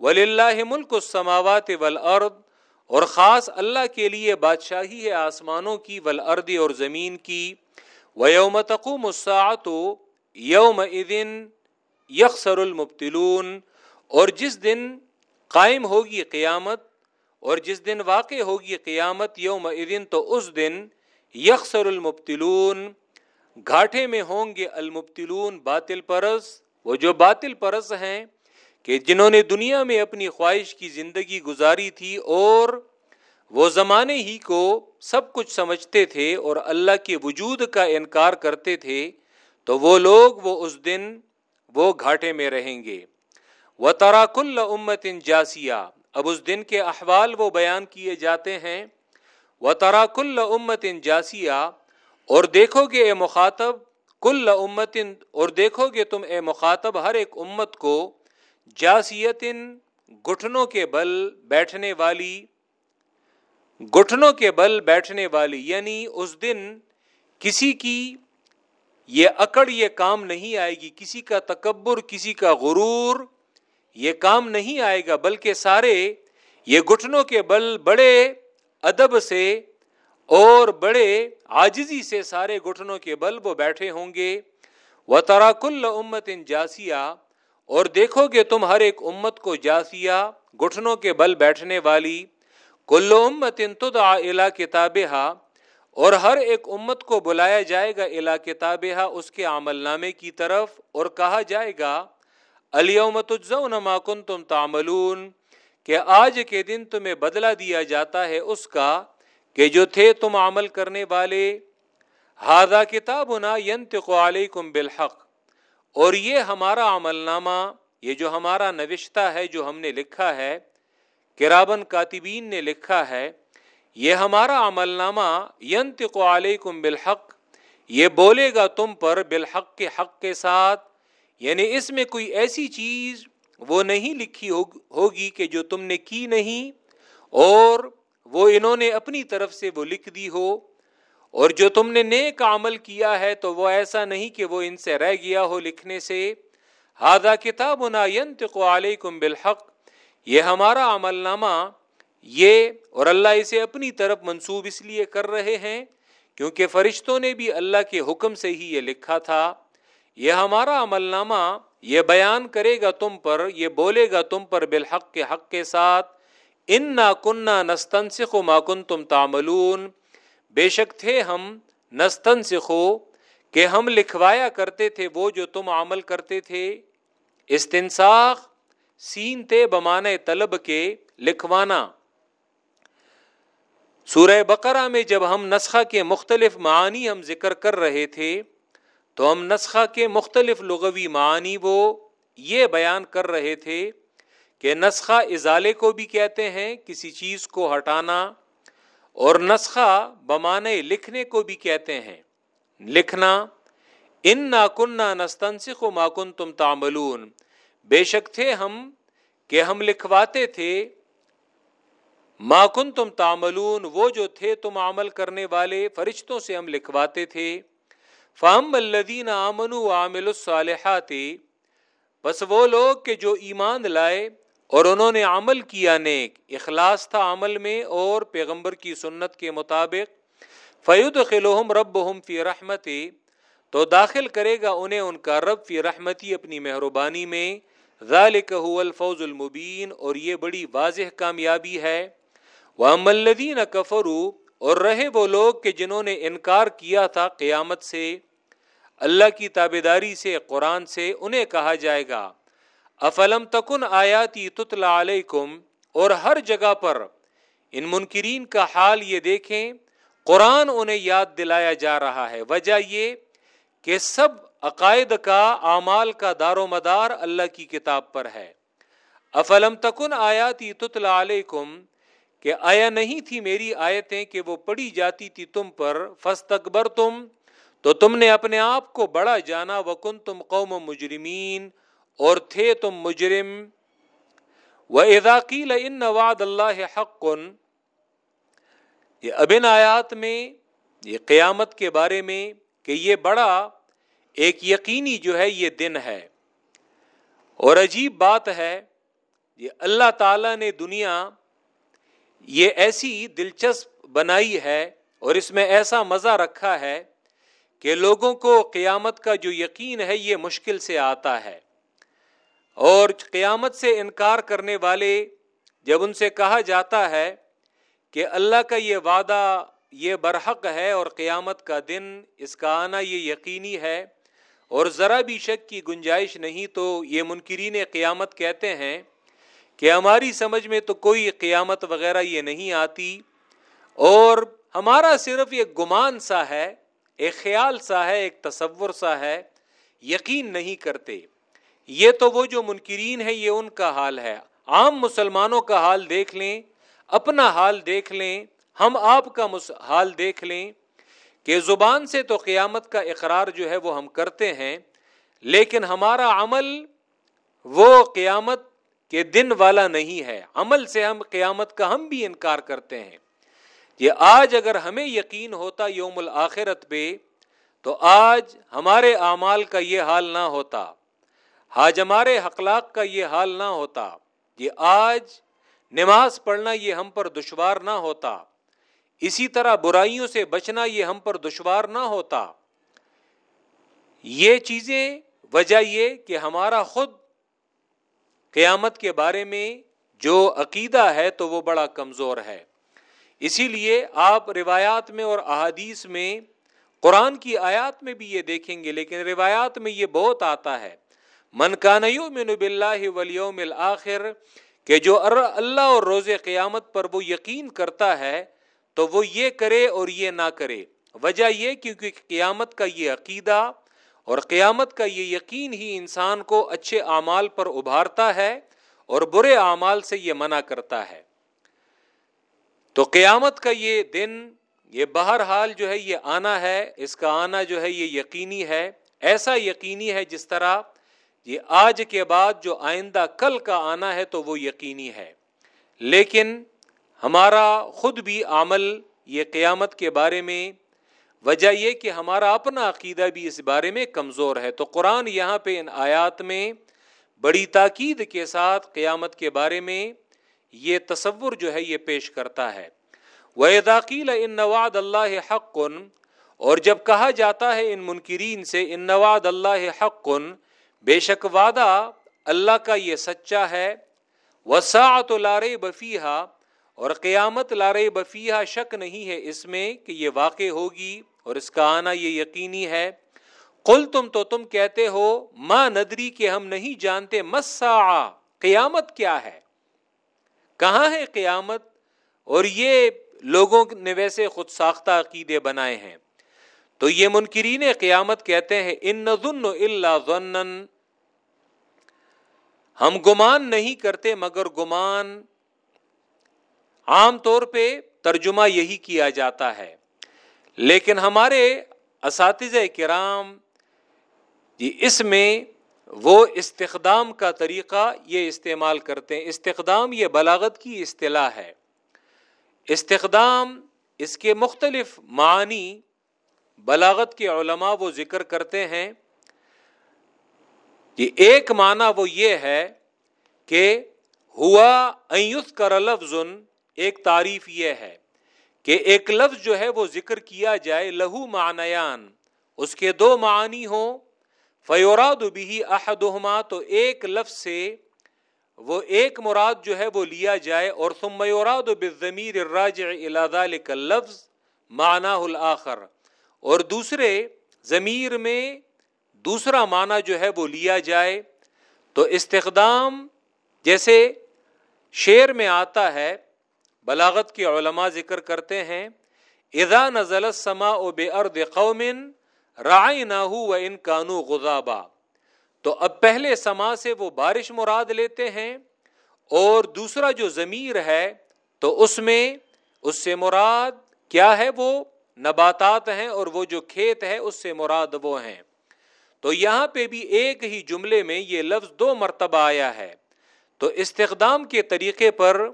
ولی اللہ ملک السماوات والارض اور خاص اللہ کے لیے بادشاہی ہے آسمانوں کی ولاد اور زمین کی۔ و یوم تقوم الساعت یوم ادن یکسر المبتلون، اور جس دن قائم ہوگی قیامت، اور جس دن واقع ہوگی قیامت یوم ادن تو اس دن یکسر المبتلون۔ گھاٹے میں ہوں گے المبتلون باطل پرس وہ جو باطل پرس ہیں کہ جنہوں نے دنیا میں اپنی خواہش کی زندگی گزاری تھی اور وہ زمانے ہی کو سب کچھ سمجھتے تھے اور اللہ کے وجود کا انکار کرتے تھے، تو وہ لوگ وہ اس دن وہ گھاٹے میں رہیں گے۔ وہ تراکل امت ان جاسیا اب اس دن کے احوال وہ بیان کیے جاتے ہیں۔ وہ تراکل امت ان جاسیا اور دیکھو گے اے مخاطب، کل امت اور دیکھو گے تم اے مخاطب ہر ایک امت کو جاسیت گٹھنوں کے بل بیٹھنے والی گٹھنوں کے بل بیٹھنے والی یعنی اس دن کسی کی یہ اکڑ، یہ کام نہیں آئے گی، کسی کا تکبر، کسی کا غرور یہ کام نہیں آئے گا، بلکہ سارے یہ گٹھنوں کے بل بڑے ادب سے اور بڑے آجزی سے سارے گٹھنوں کے بل وہ بیٹھے ہوں گے۔ وہ تراکل امت ان جاسیا، اور دیکھو گے تم ہر ایک امت کو جاسیا گٹھنوں کے بل بیٹھنے والی۔ کل امت تدعا الا کتاب اور ہر ایک امت کو بلایا جائے گا الا کتاب اس کے عمل نامے کی طرف، اور کہا جائے گا، الیوم تجزون ما کنتم تعملون، کہ آج کے دن تمہیں بدلہ دیا جاتا ہے اس کا۔ کہ جو تھے تم عمل کرنے والے ہاضا کتاب نا ینتق علیکم بالحق. اور یہ ہمارا عمل نامہ یہ جو ہمارا نوشتہ ہے جو ہم نے لکھا ہے، کرابن کاتبین نے لکھا ہے، یہ ہمارا عمل نامہ ینتق علیکم بالحق، یہ بولے گا تم پر بالحق کے حق کے ساتھ یعنی اس میں کوئی ایسی چیز وہ نہیں لکھی ہوگی کہ جو تم نے کی نہیں، اور وہ انہوں نے اپنی طرف سے وہ لکھ دی ہو، اور جو تم نے نیک عمل کیا ہے تو وہ ایسا نہیں کہ وہ ان سے رہ گیا ہو لکھنے سے۔ ہادہ کتاب علیکم بالحق۔ یہ ہمارا عمل نامہ، یہ اور اللہ اسے اپنی طرف منسوب اس لیے کر رہے ہیں کیونکہ فرشتوں نے بھی اللہ کے حکم سے ہی یہ لکھا تھا۔ یہ ہمارا عمل نامہ، یہ بیان کرے گا تم پر، یہ بولے گا تم پر بالحق کے حق کے ساتھ۔ ان نا کنہ نستن سکھو ماکن تم تاملون بے شک تھے ہم نستن سکھو کہ ہم لکھوایا کرتے تھے وہ جو تم عمل کرتے تھے۔ استنساخ سین تے بمانے طلب کے لکھوانا۔ سورہ بقرہ میں جب ہم نسخہ کے مختلف معانی ہم ذکر کر رہے تھے، تو ہم نسخہ کے مختلف لغوی معنی وہ یہ بیان کر رہے تھے۔ کہ نسخہ ازالے کو بھی کہتے ہیں، کسی چیز کو ہٹانا، اور نسخہ بمانے لکھنے کو بھی کہتے ہیں۔ لکھنا ان نا کن نستنسخ و ماکن تم تاملون بے شک تھے ہم کہ ہم لکھواتے تھے ماکن تم تاملون وہ جو تھے تم عمل کرنے والے، فرشتوں سے ہم لکھواتے تھے۔ فام الدین آمن عامل الصالحات، بس وہ لوگ کہ جو ایمان لائے اور انہوں نے عمل کیا نیک، اخلاص تھا عمل میں اور پیغمبر کی سنت کے مطابق۔ فیود خلوہم رب فی رحمت تو داخل کرے گا انہیں ان کا رب فی رحمتی اپنی مہربانی میں۔ ذالک هو الفوز المبین اور یہ بڑی واضح کامیابی ہے۔ وہ ملدین کفرو اور رہے وہ لوگ کہ جنہوں نے انکار کیا تھا قیامت سے۔ اللہ کی تابے داری سے، قرآن سے انہیں کہا جائے گا۔ افلم تکن آیاتی تتلا علیکم اور ہر جگہ پر ان منکرین کا حال یہ دیکھیں، قرآن انہیں یاد دلایا جا رہا ہے۔ وجہ یہ کہ سب عقائد کا، اعمال کا دار و مدار اللہ کی کتاب پر ہے۔ افلم تکن آیاتی تتلا علیکم کہ آیا نہیں تھی میری آیتیں کہ وہ پڑھی جاتی تھی تم پر فس تم تو تم نے اپنے آپ کو بڑا جانا۔ وکن تم قوم مجرمین اور تھے تم مجرم۔ و اداقیل ان واد اللہ حق، یہ ابن آیات میں، یہ قیامت کے بارے میں کہ یہ بڑا ایک یقینی جو ہے یہ دن ہے۔ اور عجیب بات ہے، یہ اللہ تعالی نے دنیا یہ ایسی دلچسپ بنائی ہے اور اس میں ایسا مزہ رکھا ہے کہ لوگوں کو قیامت کا جو یقین ہے یہ مشکل سے آتا ہے۔ اور قیامت سے انکار کرنے والے جب ان سے کہا جاتا ہے کہ اللہ کا یہ وعدہ یہ برحق ہے اور قیامت کا دن اس کا آنا یہ یقینی ہے اور ذرا بھی شک کی گنجائش نہیں تو یہ منکرین قیامت کہتے ہیں کہ ہماری سمجھ میں تو کوئی قیامت وغیرہ یہ نہیں آتی اور ہمارا صرف ایک گمان سا ہے، ایک خیال سا ہے، ایک تصور سا ہے، یقین نہیں کرتے۔ یہ تو وہ جو منکرین ہے یہ ان کا حال ہے۔ عام مسلمانوں کا حال دیکھ لیں، اپنا حال دیکھ لیں، ہم آپ کا حال دیکھ لیں کہ زبان سے تو قیامت کا اقرار جو ہے وہ ہم کرتے ہیں، لیکن ہمارا عمل وہ قیامت کہ دن والا نہیں ہے۔ عمل سے ہم قیامت کا ہم بھی انکار کرتے ہیں۔ یہ آج اگر ہمیں یقین ہوتا یوم الآخرت پہ، تو آج ہمارے اعمال کا یہ حال نہ ہوتا۔ آج ہمارے اخلاق کا یہ حال نہ ہوتا، یہ آج نماز پڑھنا یہ ہم پر دشوار نہ ہوتا، اسی طرح برائیوں سے بچنا یہ ہم پر دشوار نہ ہوتا۔ یہ چیزیں وجہ یہ کہ ہمارا خود قیامت کے بارے میں جو عقیدہ ہے تو وہ بڑا کمزور ہے۔ اسی لیے آپ روایات میں اور احادیث میں قرآن کی آیات میں بھی یہ دیکھیں گے، لیکن روایات میں یہ بہت آتا ہے۔ من والیوم الاخر، کہ جو اللہ اور روز قیامت پر وہ یقین کرتا ہے، تو وہ یہ کرے اور یہ نہ کرے۔ وجہ یہ کیونکہ قیامت کا یہ عقیدہ اور قیامت کا یہ یقین ہی انسان کو اچھے اعمال پر ابھارتا ہے اور برے اعمال سے یہ منع کرتا ہے۔ تو قیامت کا یہ دن، یہ بہرحال جو ہے یہ آنا ہے، اس کا آنا جو ہے یہ یقینی ہے، ایسا یقینی ہے جس طرح یہ آج کے بعد جو آئندہ کل کا آنا ہے تو وہ یقینی ہے۔ لیکن ہمارا خود بھی عمل یہ قیامت کے بارے میں، وجہ یہ کہ ہمارا اپنا عقیدہ بھی اس بارے میں کمزور ہے۔ تو قرآن یہاں پہ ان آیات میں بڑی تاکید کے ساتھ قیامت کے بارے میں یہ تصور جو ہے یہ پیش کرتا ہے۔ وہ داخیل ان نواد اللہ حق، اور جب کہا جاتا ہے ان منکرین سے ان نواد اللہ حق بے شک وعدہ اللہ کا یہ سچا ہے، وساعت لارے بفیہ اور قیامت لارے بفیہ شک نہیں ہے اس میں کہ یہ واقع ہوگی اور اس کا آنا یہ یقینی ہے۔ کل تم تو تم کہتے ہو ماں ندری کے ہم نہیں جانتے مسا قیامت کیا ہے؟ کہاں ہے قیامت؟ اور یہ لوگوں نے ویسے خود ساختہ عقیدے بنائے ہیں۔ تو یہ منکرین قیامت کہتے ہیں، ان اللہ ہم گمان نہیں کرتے مگر گمان عام طور پہ ترجمہ یہی کیا جاتا ہے۔ لیکن ہمارے اساتذہ کرام جی اس میں وہ استخدام کا طریقہ یہ استعمال کرتے ہیں۔ استخدام یہ بلاغت کی اصطلاح ہے۔ استخدام اس کے مختلف معنی بلاغت کے علماء وہ ذکر کرتے ہیں۔ کہ ایک معنی وہ یہ ہے کہ ہوا ایس کر لفظ ایک تعریف یہ ہے کہ ایک لفظ جو ہے وہ ذکر کیا جائے لہو معنیان، اس کے دو معنی ہوں، فیوراد بھی احدہما، تو ایک لفظ سے وہ ایک مراد جو ہے وہ لیا جائے، اور ثم یوراد بالضمیر الراجع الى ذلك اللفظ معنی الاخر، اور دوسرے ضمیر میں دوسرا معنی جو ہے وہ لیا جائے تو استخدام جیسے شعر میں آتا ہے، بلاغت کے علماء ذکر کرتے ہیں، اذا نزل السماء بارض قوم رائے نہ ہو و ان غذابا تو اب پہلے سما سے وہ بارش مراد لیتے ہیں اور دوسرا جو ضمیر ہے تو اس میں، اس سے مراد کیا ہے وہ؟ نباتات ہیں اور وہ جو کھیت ہے، اس سے مراد وہ ہیں۔ تو یہاں پہ بھی ایک ہی جملے میں یہ لفظ دو مرتبہ آیا ہے۔ تو استخدام کے طریقے پر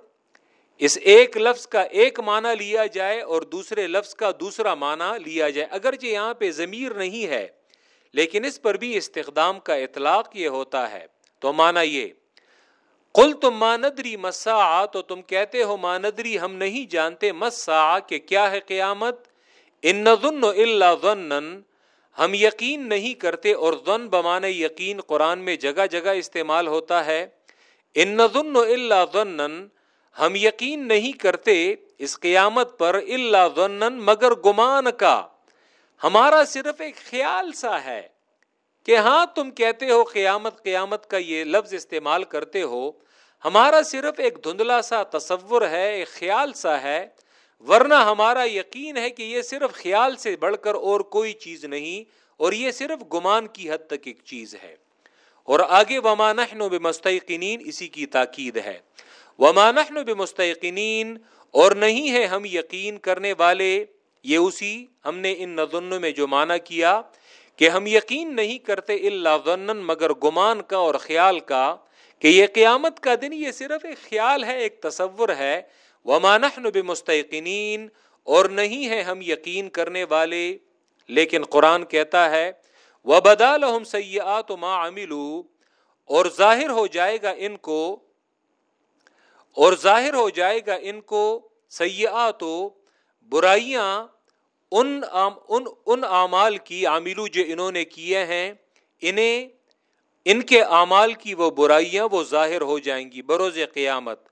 اس ایک لفظ کا ایک معنی لیا جائے اور دوسرے لفظ کا دوسرا معنی لیا جائے۔ اگرچہ یہاں پہ ضمیر نہیں ہے، لیکن اس پر بھی استخدام کا اطلاق یہ ہوتا ہے۔ تو مانا یہ کل تم ماندری مسا تو تم کہتے ہو ماندری ہم نہیں جانتے مسا کہ کیا ہے قیامت؟ ان اللہ ہم یقین نہیں کرتے اور ذن بمان یقین قرآن میں جگہ جگہ استعمال ہوتا ہے۔ ان اللہ ہم یقین نہیں کرتے اس قیامت پر اللہ ذنن مگر گمان کا۔ ہمارا صرف ایک خیال سا ہے کہ ہاں تم کہتے ہو قیامت قیامت کا یہ لفظ استعمال کرتے ہو۔ ہمارا صرف ایک دھندلا سا تصور ہے، ایک خیال سا ہے۔ ورنہ ہمارا یقین ہے کہ یہ صرف خیال سے بڑھ کر اور کوئی چیز نہیں، اور یہ صرف گمان کی حد تک ایک چیز ہے۔ اور آگے وما نحن بمستقنین اسی کی تاکید ہے۔ وما نحن بمستقنین اور نہیں ہے ہم یقین کرنے والے، یہ اسی ہم نے ان نظن میں جو معنی کیا کہ ہم یقین نہیں کرتے اللہ ظنن مگر گمان کا اور خیال کا کہ یہ قیامت کا دن یہ صرف ایک خیال ہے، ایک تصور ہے وما نحن بمستقنین اور نہیں ہے ہم یقین کرنے والے۔ لیکن قرآن کہتا ہے وہ بدا لحم سیاحت ما عملو اور ظاہر ہو جائے گا ان کو، اور ظاہر ہو جائے گا ان کو سیاحت برائیاں ان ان ان اعمال کی عاملو جو انہوں نے کیے ہیں، انہیں، ان کے اعمال کی وہ برائیاں وہ ظاہر ہو جائیں گی۔ بروز قیامت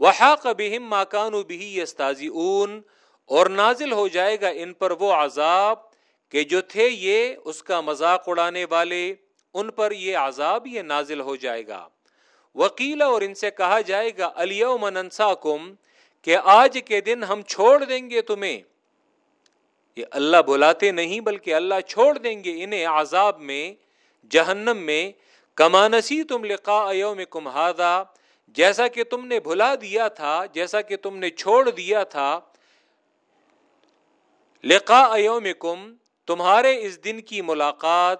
وحاق بہم ماکان بھی یستازی اور نازل ہو جائے گا ان پر وہ عذاب کہ جو تھے یہ اس کا مذاق اڑانے والے، ان پر یہ عذاب یہ نازل ہو جائے گا۔ وکیلا اور ان سے کہا جائے گا، الیوم ننسا کم کہ آج کے دن ہم چھوڑ دیں گے تمہیں۔ یہ اللہ بلاتے نہیں، بلکہ اللہ چھوڑ دیں گے انہیں عذاب میں، جہنم میں۔ کمانسی تم لقا یوم کم جیسا کہ تم نے بھلا دیا تھا، جیسا کہ تم نے چھوڑ دیا تھا لقا یومکم، تمہارے اس دن کی ملاقات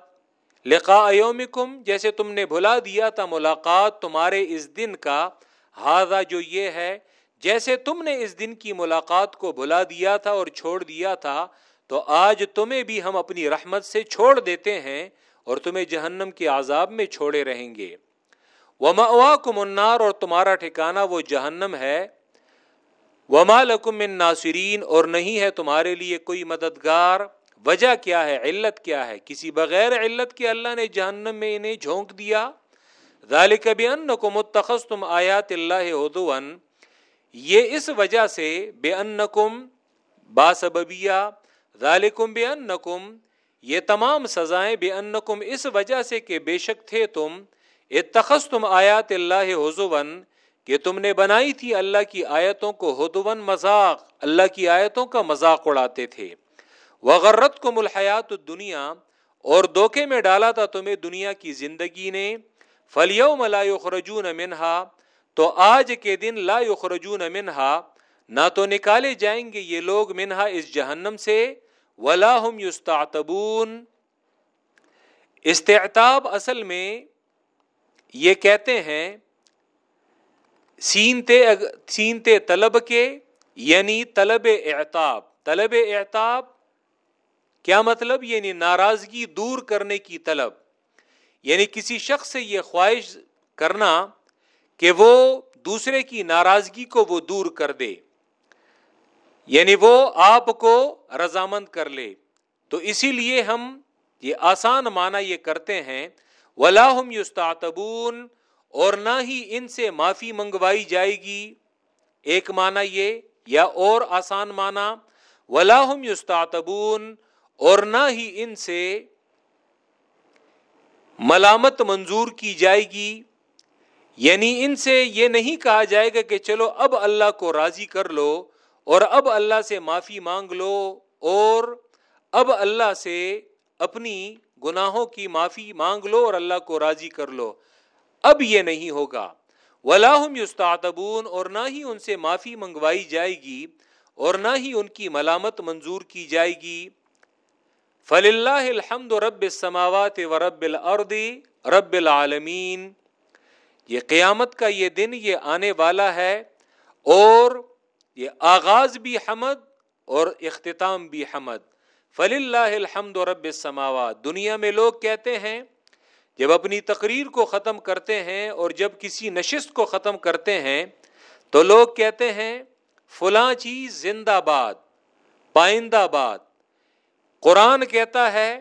لقا یومکم، جیسے تم نے بھلا دیا تھا ملاقات تمہارے اس دن کا ہاضا جو یہ ہے، جیسے تم نے اس دن کی ملاقات کو بھلا دیا تھا اور چھوڑ دیا تھا، تو آج تمہیں بھی ہم اپنی رحمت سے چھوڑ دیتے ہیں اور تمہیں جہنم کے عذاب میں چھوڑے رہیں گے۔ وما کو منار اور تمہارا ٹھکانا وہ جہنم ہے۔ وما لکم من ناصرین اور نہیں ہے تمہارے لیے کوئی مددگار۔ وجہ کیا ہے؟ علت کیا ہے؟ کسی بغیر علت کے اللہ نے جہنم میں انہیں جھونک دیا۔ ذالک بانکم اتخذتم آیات اللہ ہدون یہ اس وجہ سے بے انکم باسببیہ۔ ذالکم بے انکم یہ تمام سزائیں بے انکم اس وجہ سے کہ بے شک تھے تم۔ اتخذ تم آیات اللہ حضون کہ تم نے بنائی تھی اللہ کی آیتوں کو ہدون مذاق، اللہ کی آیتوں کا مذاق اڑاتے تھے۔ وغرت کو ملحیات دنیا اور دھوکے میں ڈالا تھا تمہیں دنیا کی زندگی نے۔ فلیو ملا خرجون منہا تو آج کے دن لا یخرجون منہا نہ تو نکالے جائیں گے یہ لوگ منہا اس جہنم سے۔ ولا ہم یستعتبون استعتاب اصل میں یہ کہتے ہیں، سینتے سینتے طلب کے یعنی طلب اعتاب۔ طلب اعتاب کیا مطلب؟ یعنی ناراضگی دور کرنے کی طلب۔ یعنی کسی شخص سے یہ خواہش کرنا کہ وہ دوسرے کی ناراضگی کو وہ دور کر دے۔ یعنی وہ آپ کو رضامند کر لے۔ تو اسی لیے ہم یہ آسان معنی یہ کرتے ہیں ولاحم یستعتبون، اور نہ ہی ان سے معافی منگوائی جائے گی۔ ایک معنی یہ یا اور آسان معنی ولاحم یستعتبون، اور نہ ہی ان سے ملامت منظور کی جائے گی۔ یعنی ان سے یہ نہیں کہا جائے گا کہ چلو اب اللہ کو راضی کر لو، اور اب اللہ سے معافی مانگ لو، اور اب اللہ سے اپنی گناہوں کی معافی مانگ لو اور اللہ کو راضی کر لو۔ اب یہ نہیں ہوگا۔ ولاحم یستعتبون اور نہ ہی ان سے معافی منگوائی جائے گی، اور نہ ہی ان کی ملامت منظور کی جائے گی۔ فل اللہ الحمد رب السماوات و رب الارض رب العالمین یہ قیامت کا یہ دن یہ آنے والا ہے، اور یہ آغاز بھی حمد اور اختتام بھی حمد۔ فل اللہ الحمد و رب السماوات۔ دنیا میں لوگ کہتے ہیں، جب اپنی تقریر کو ختم کرتے ہیں اور جب کسی نشست کو ختم کرتے ہیں، تو لوگ کہتے ہیں، فلاں چیز زندہ باد، پائندہ باد۔ قرآن کہتا ہے،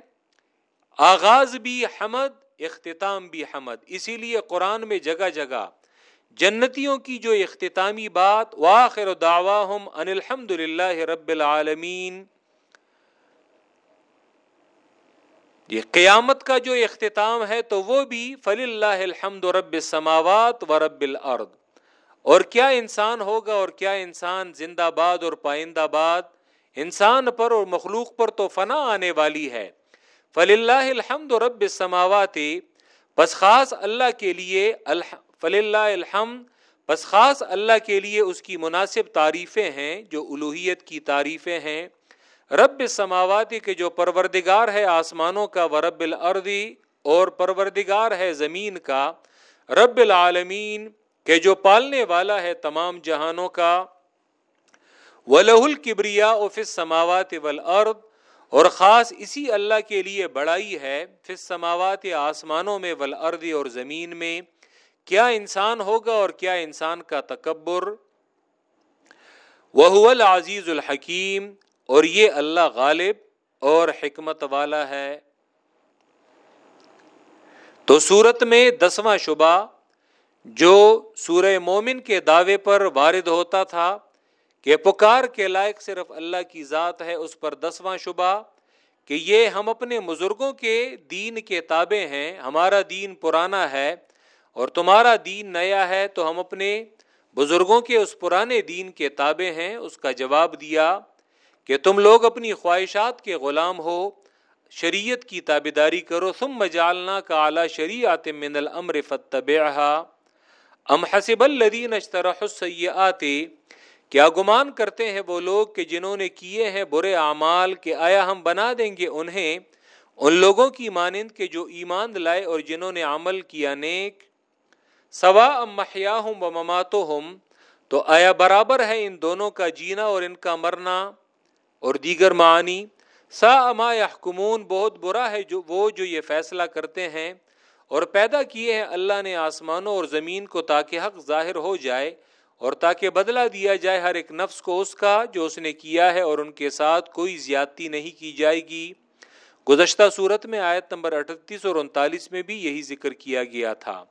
آغاز بھی حمد، اختتام بھی حمد۔ اسی لیے قرآن میں جگہ جگہ جنتیوں کی جو اختتامی بات واخر دعواہم ان الحمد للہ رب العالمین یہ قیامت کا جو اختتام ہے تو وہ بھی فلی اللہ الحمد رب سماوات و رب الارض اور کیا انسان ہوگا اور کیا انسان زندہ باد اور پائندہ باد؟ انسان پر اور مخلوق پر تو فنا آنے والی ہے۔ فلی اللہ الحمد رب سماوات بس خاص اللہ کے لیے فلی اللہ الحمد، بس خاص اللہ کے لیے اس کی مناسب تعریفیں ہیں جو الوحیت کی تعریفیں ہیں۔ رب سماواتی کے جو پروردگار ہے آسمانوں کا و رب الردی اور پروردگار ہے زمین کا، رب العالمین کے جو پالنے والا ہے تمام جہانوں کا ولہ الکبریا فص سماوات ولاد اور خاص اسی اللہ کے لیے بڑائی ہے فص سماوات آسمانوں میں ولادی اور زمین میں۔ کیا انسان ہوگا اور کیا انسان کا تکبر؟ وہ العزیز الحکیم اور یہ اللہ غالب اور حکمت والا ہے۔ تو صورت میں دسواں شبہ، جو سورہ مومن کے دعوے پر وارد ہوتا تھا کہ پکار کے لائق صرف اللہ کی ذات ہے، اس پر دسواں شبہ کہ یہ ہم اپنے بزرگوں کے دین کے تابع ہیں، ہمارا دین پرانا ہے اور تمہارا دین نیا ہے، تو ہم اپنے بزرگوں کے اس پرانے دین کے تابع ہیں۔ اس کا جواب دیا کہ تم لوگ اپنی خواہشات کے غلام ہو، شریعت کی تابے داری کرو، ثم مجالنا کا اعلیٰ شریعت من الامر فتبعها ام حسب الذین اشترحوا السیئات، کیا گمان کرتے ہیں وہ لوگ کہ جنہوں نے کیے ہیں برے اعمال کہ آیا ہم بنا دیں گے انہیں؟ ان لوگوں کی مانند کے جو ایمان لائے اور جنہوں نے عمل کیا نیک۔ سوا ام محیاہم و مماتہم، تو آیا برابر ہے ان دونوں کا جینا اور ان کا مرنا؟ اور دیگر معنی سا اما یحکمون، بہت برا ہے جو، وہ جو یہ فیصلہ کرتے ہیں اور پیدا کیے ہیں اللہ نے آسمانوں اور زمین کو تاکہ حق ظاہر ہو جائے اور تاکہ بدلہ دیا جائے ہر ایک نفس کو اس کا جو اس نے کیا ہے اور ان کے ساتھ کوئی زیادتی نہیں کی جائے گی۔ گزشتہ صورت میں آیت نمبر اٹھتیس اور انتالیس میں بھی یہی ذکر کیا گیا تھا۔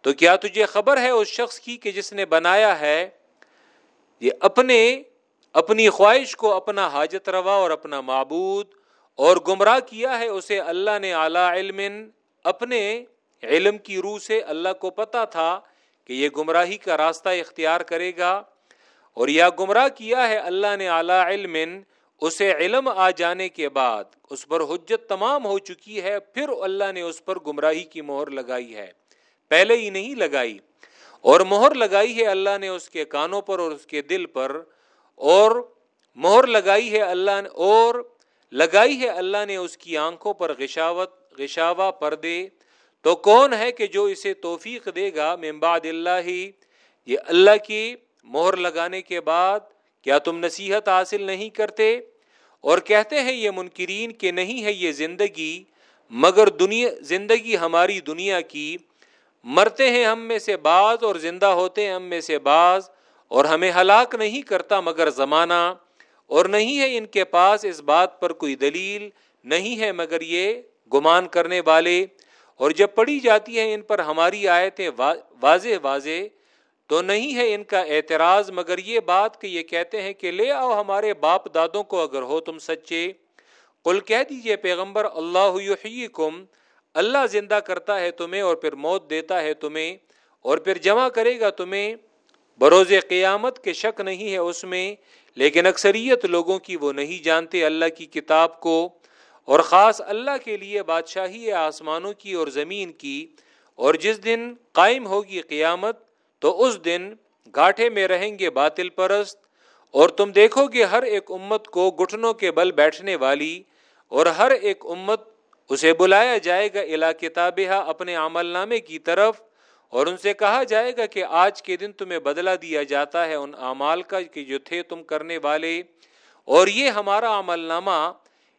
تو کیا تجھے خبر ہے اس شخص کی کہ جس نے بنایا ہے؟ یہ اپنے اپنی خواہش کو اپنا حاجت روا اور اپنا معبود اور گمراہ کیا ہے، اسے اللہ نے اعلیٰ علم، اپنے علم کی روح سے اللہ کو پتا تھا کہ یہ گمراہی کا راستہ اختیار کرے گا۔ اور یا گمراہ کیا ہے اللہ نے اعلیٰ علم، اسے علم آ جانے کے بعد، اس پر حجت تمام ہو چکی ہے، پھر اللہ نے اس پر گمراہی کی مہر لگائی ہے۔ پہلے ہی نہیں لگائی، اور مہر لگائی ہے اللہ نے اس کے کانوں پر اور اس کے دل پر۔ اور مہر لگائی ہے اللہ نے اور لگائی ہے اللہ نے اس کی آنکھوں پر غشاوت غشاوا پردے۔ تو کون ہے کہ جو اسے توفیق دے گا ممباد اللہ؟ ہی یہ اللہ کی مہر لگانے کے بعد کیا تم نصیحت حاصل نہیں کرتے؟ اور کہتے ہیں یہ منکرین کہ نہیں ہے یہ زندگی، مگر دنیا زندگی ہماری دنیا کی۔ مرتے ہیں ہم میں سے بعض اور زندہ ہوتے ہیں ہم میں سے بعض۔ اور ہمیں ہلاک نہیں کرتا مگر زمانہ، اور نہیں ہے ان کے پاس اس بات پر کوئی دلیل، نہیں ہے مگر یہ گمان کرنے والے۔ اور جب پڑھی جاتی ہے ان پر ہماری آیتیں واضح واضح، تو نہیں ہے ان کا اعتراض مگر یہ بات کہ یہ کہتے ہیں کہ لے آؤ ہمارے باپ دادوں کو اگر ہو تم سچے۔ قل کہہ دیجیے پیغمبر، اللہ یحییکم، اللہ زندہ کرتا ہے تمہیں اور پھر موت دیتا ہے تمہیں اور پھر جمع کرے گا تمہیں۔ بروز قیامت کے شک نہیں ہے اس میں، لیکن اکثریت لوگوں کی وہ نہیں جانتے اللہ کی کتاب کو، اور خاص اللہ کے لیے بادشاہی آسمانوں کی اور زمین کی۔ اور جس دن قائم ہوگی قیامت، تو اس دن گاٹھے میں رہیں گے باطل پرست۔ اور تم دیکھو گے ہر ایک امت کو گٹھنوں کے بل بیٹھنے والی، اور ہر ایک امت اسے بلایا جائے گا الا کتابہ اپنے عمل نامے کی طرف۔ اور ان سے کہا جائے گا کہ آج کے دن تمہیں بدلہ دیا جاتا ہے ان اعمال کا کہ جو تھے تم کرنے والے۔ اور یہ ہمارا عمل نامہ،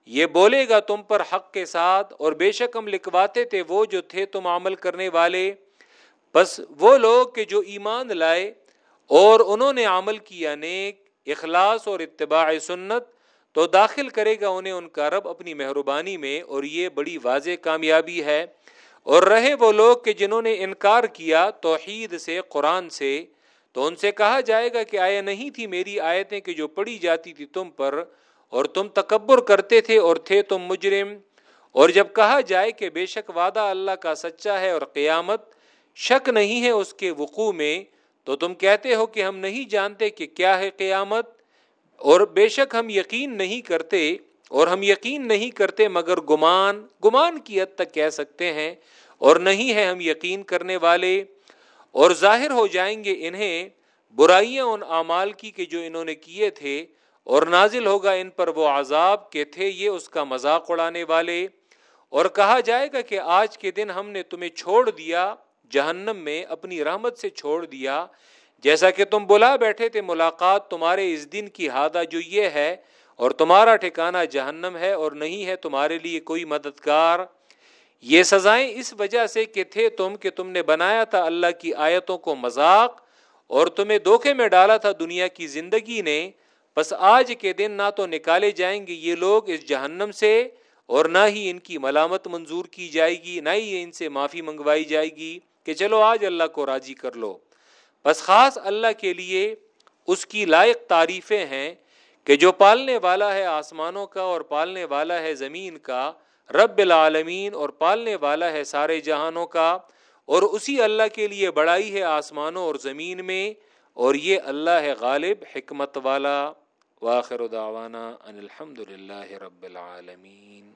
یہ بولے گا تم پر حق کے ساتھ، اور بے شک ہم لکھواتے تھے وہ جو تھے تم عمل کرنے والے۔ بس وہ لوگ کہ جو ایمان لائے، اور انہوں نے عمل کیا نیک، اخلاص اور اتباع سنت، تو داخل کرے گا انہیں ان کا رب اپنی مہربانی میں، اور یہ بڑی واضح کامیابی ہے۔ اور رہے وہ لوگ کہ جنہوں نے انکار کیا توحید سے، قرآن سے، تو ان سے کہا جائے گا کہ آیا نہیں تھی میری آیتیں کہ جو پڑھی جاتی تھی تم پر اور تم تکبر کرتے تھے اور تھے تم مجرم۔ اور جب کہا جائے کہ بے شک وعدہ اللہ کا سچا ہے اور قیامت شک نہیں ہے اس کے وقوع میں، تو تم کہتے ہو کہ ہم نہیں جانتے کہ کیا ہے قیامت اور بے شک ہم یقین نہیں کرتے۔ اور ہم یقین نہیں کرتے مگر گمان گمان کی حد تک کہہ سکتے ہیں، اور نہیں ہے ہم یقین کرنے والے۔ اور ظاہر ہو جائیں گے انہیں برائیاں ان اعمال کی کہ جو انہوں نے کیے تھے، اور نازل ہوگا ان پر وہ عذاب کے تھے یہ اس کا مذاق اڑانے والے۔ اور کہا جائے گا کہ آج کے دن ہم نے تمہیں چھوڑ دیا، جہنم میں اپنی رحمت سے چھوڑ دیا۔ جیسا کہ تم بلا بیٹھے تھے ملاقات تمہارے اس دن کی ہادہ جو یہ ہے اور تمہارا ٹھکانہ جہنم ہے اور نہیں ہے تمہارے لیے کوئی مددگار۔ یہ سزائیں اس وجہ سے کہ تھے تم کہ تم نے بنایا تھا اللہ کی آیتوں کو مذاق اور تمہیں دھوکے میں ڈالا تھا دنیا کی زندگی نے۔ بس آج کے دن نہ تو نکالے جائیں گے یہ لوگ اس جہنم سے اور نہ ہی ان کی ملامت منظور کی جائے گی، نہ ہی ان سے معافی منگوائی جائے گی کہ چلو آج اللہ کو راضی کر لو۔ بس خاص اللہ کے لیے اس کی لائق تعریفیں ہیں۔ کہ جو پالنے والا ہے آسمانوں کا اور پالنے والا ہے زمین کا، رب العالمین اور پالنے والا ہے سارے جہانوں کا، اور اسی اللہ کے لیے بڑائی ہے آسمانوں اور زمین میں، اور یہ اللہ ہے غالب، حکمت والا۔ واخر دعوانا ان الحمد للہ رب العالمین۔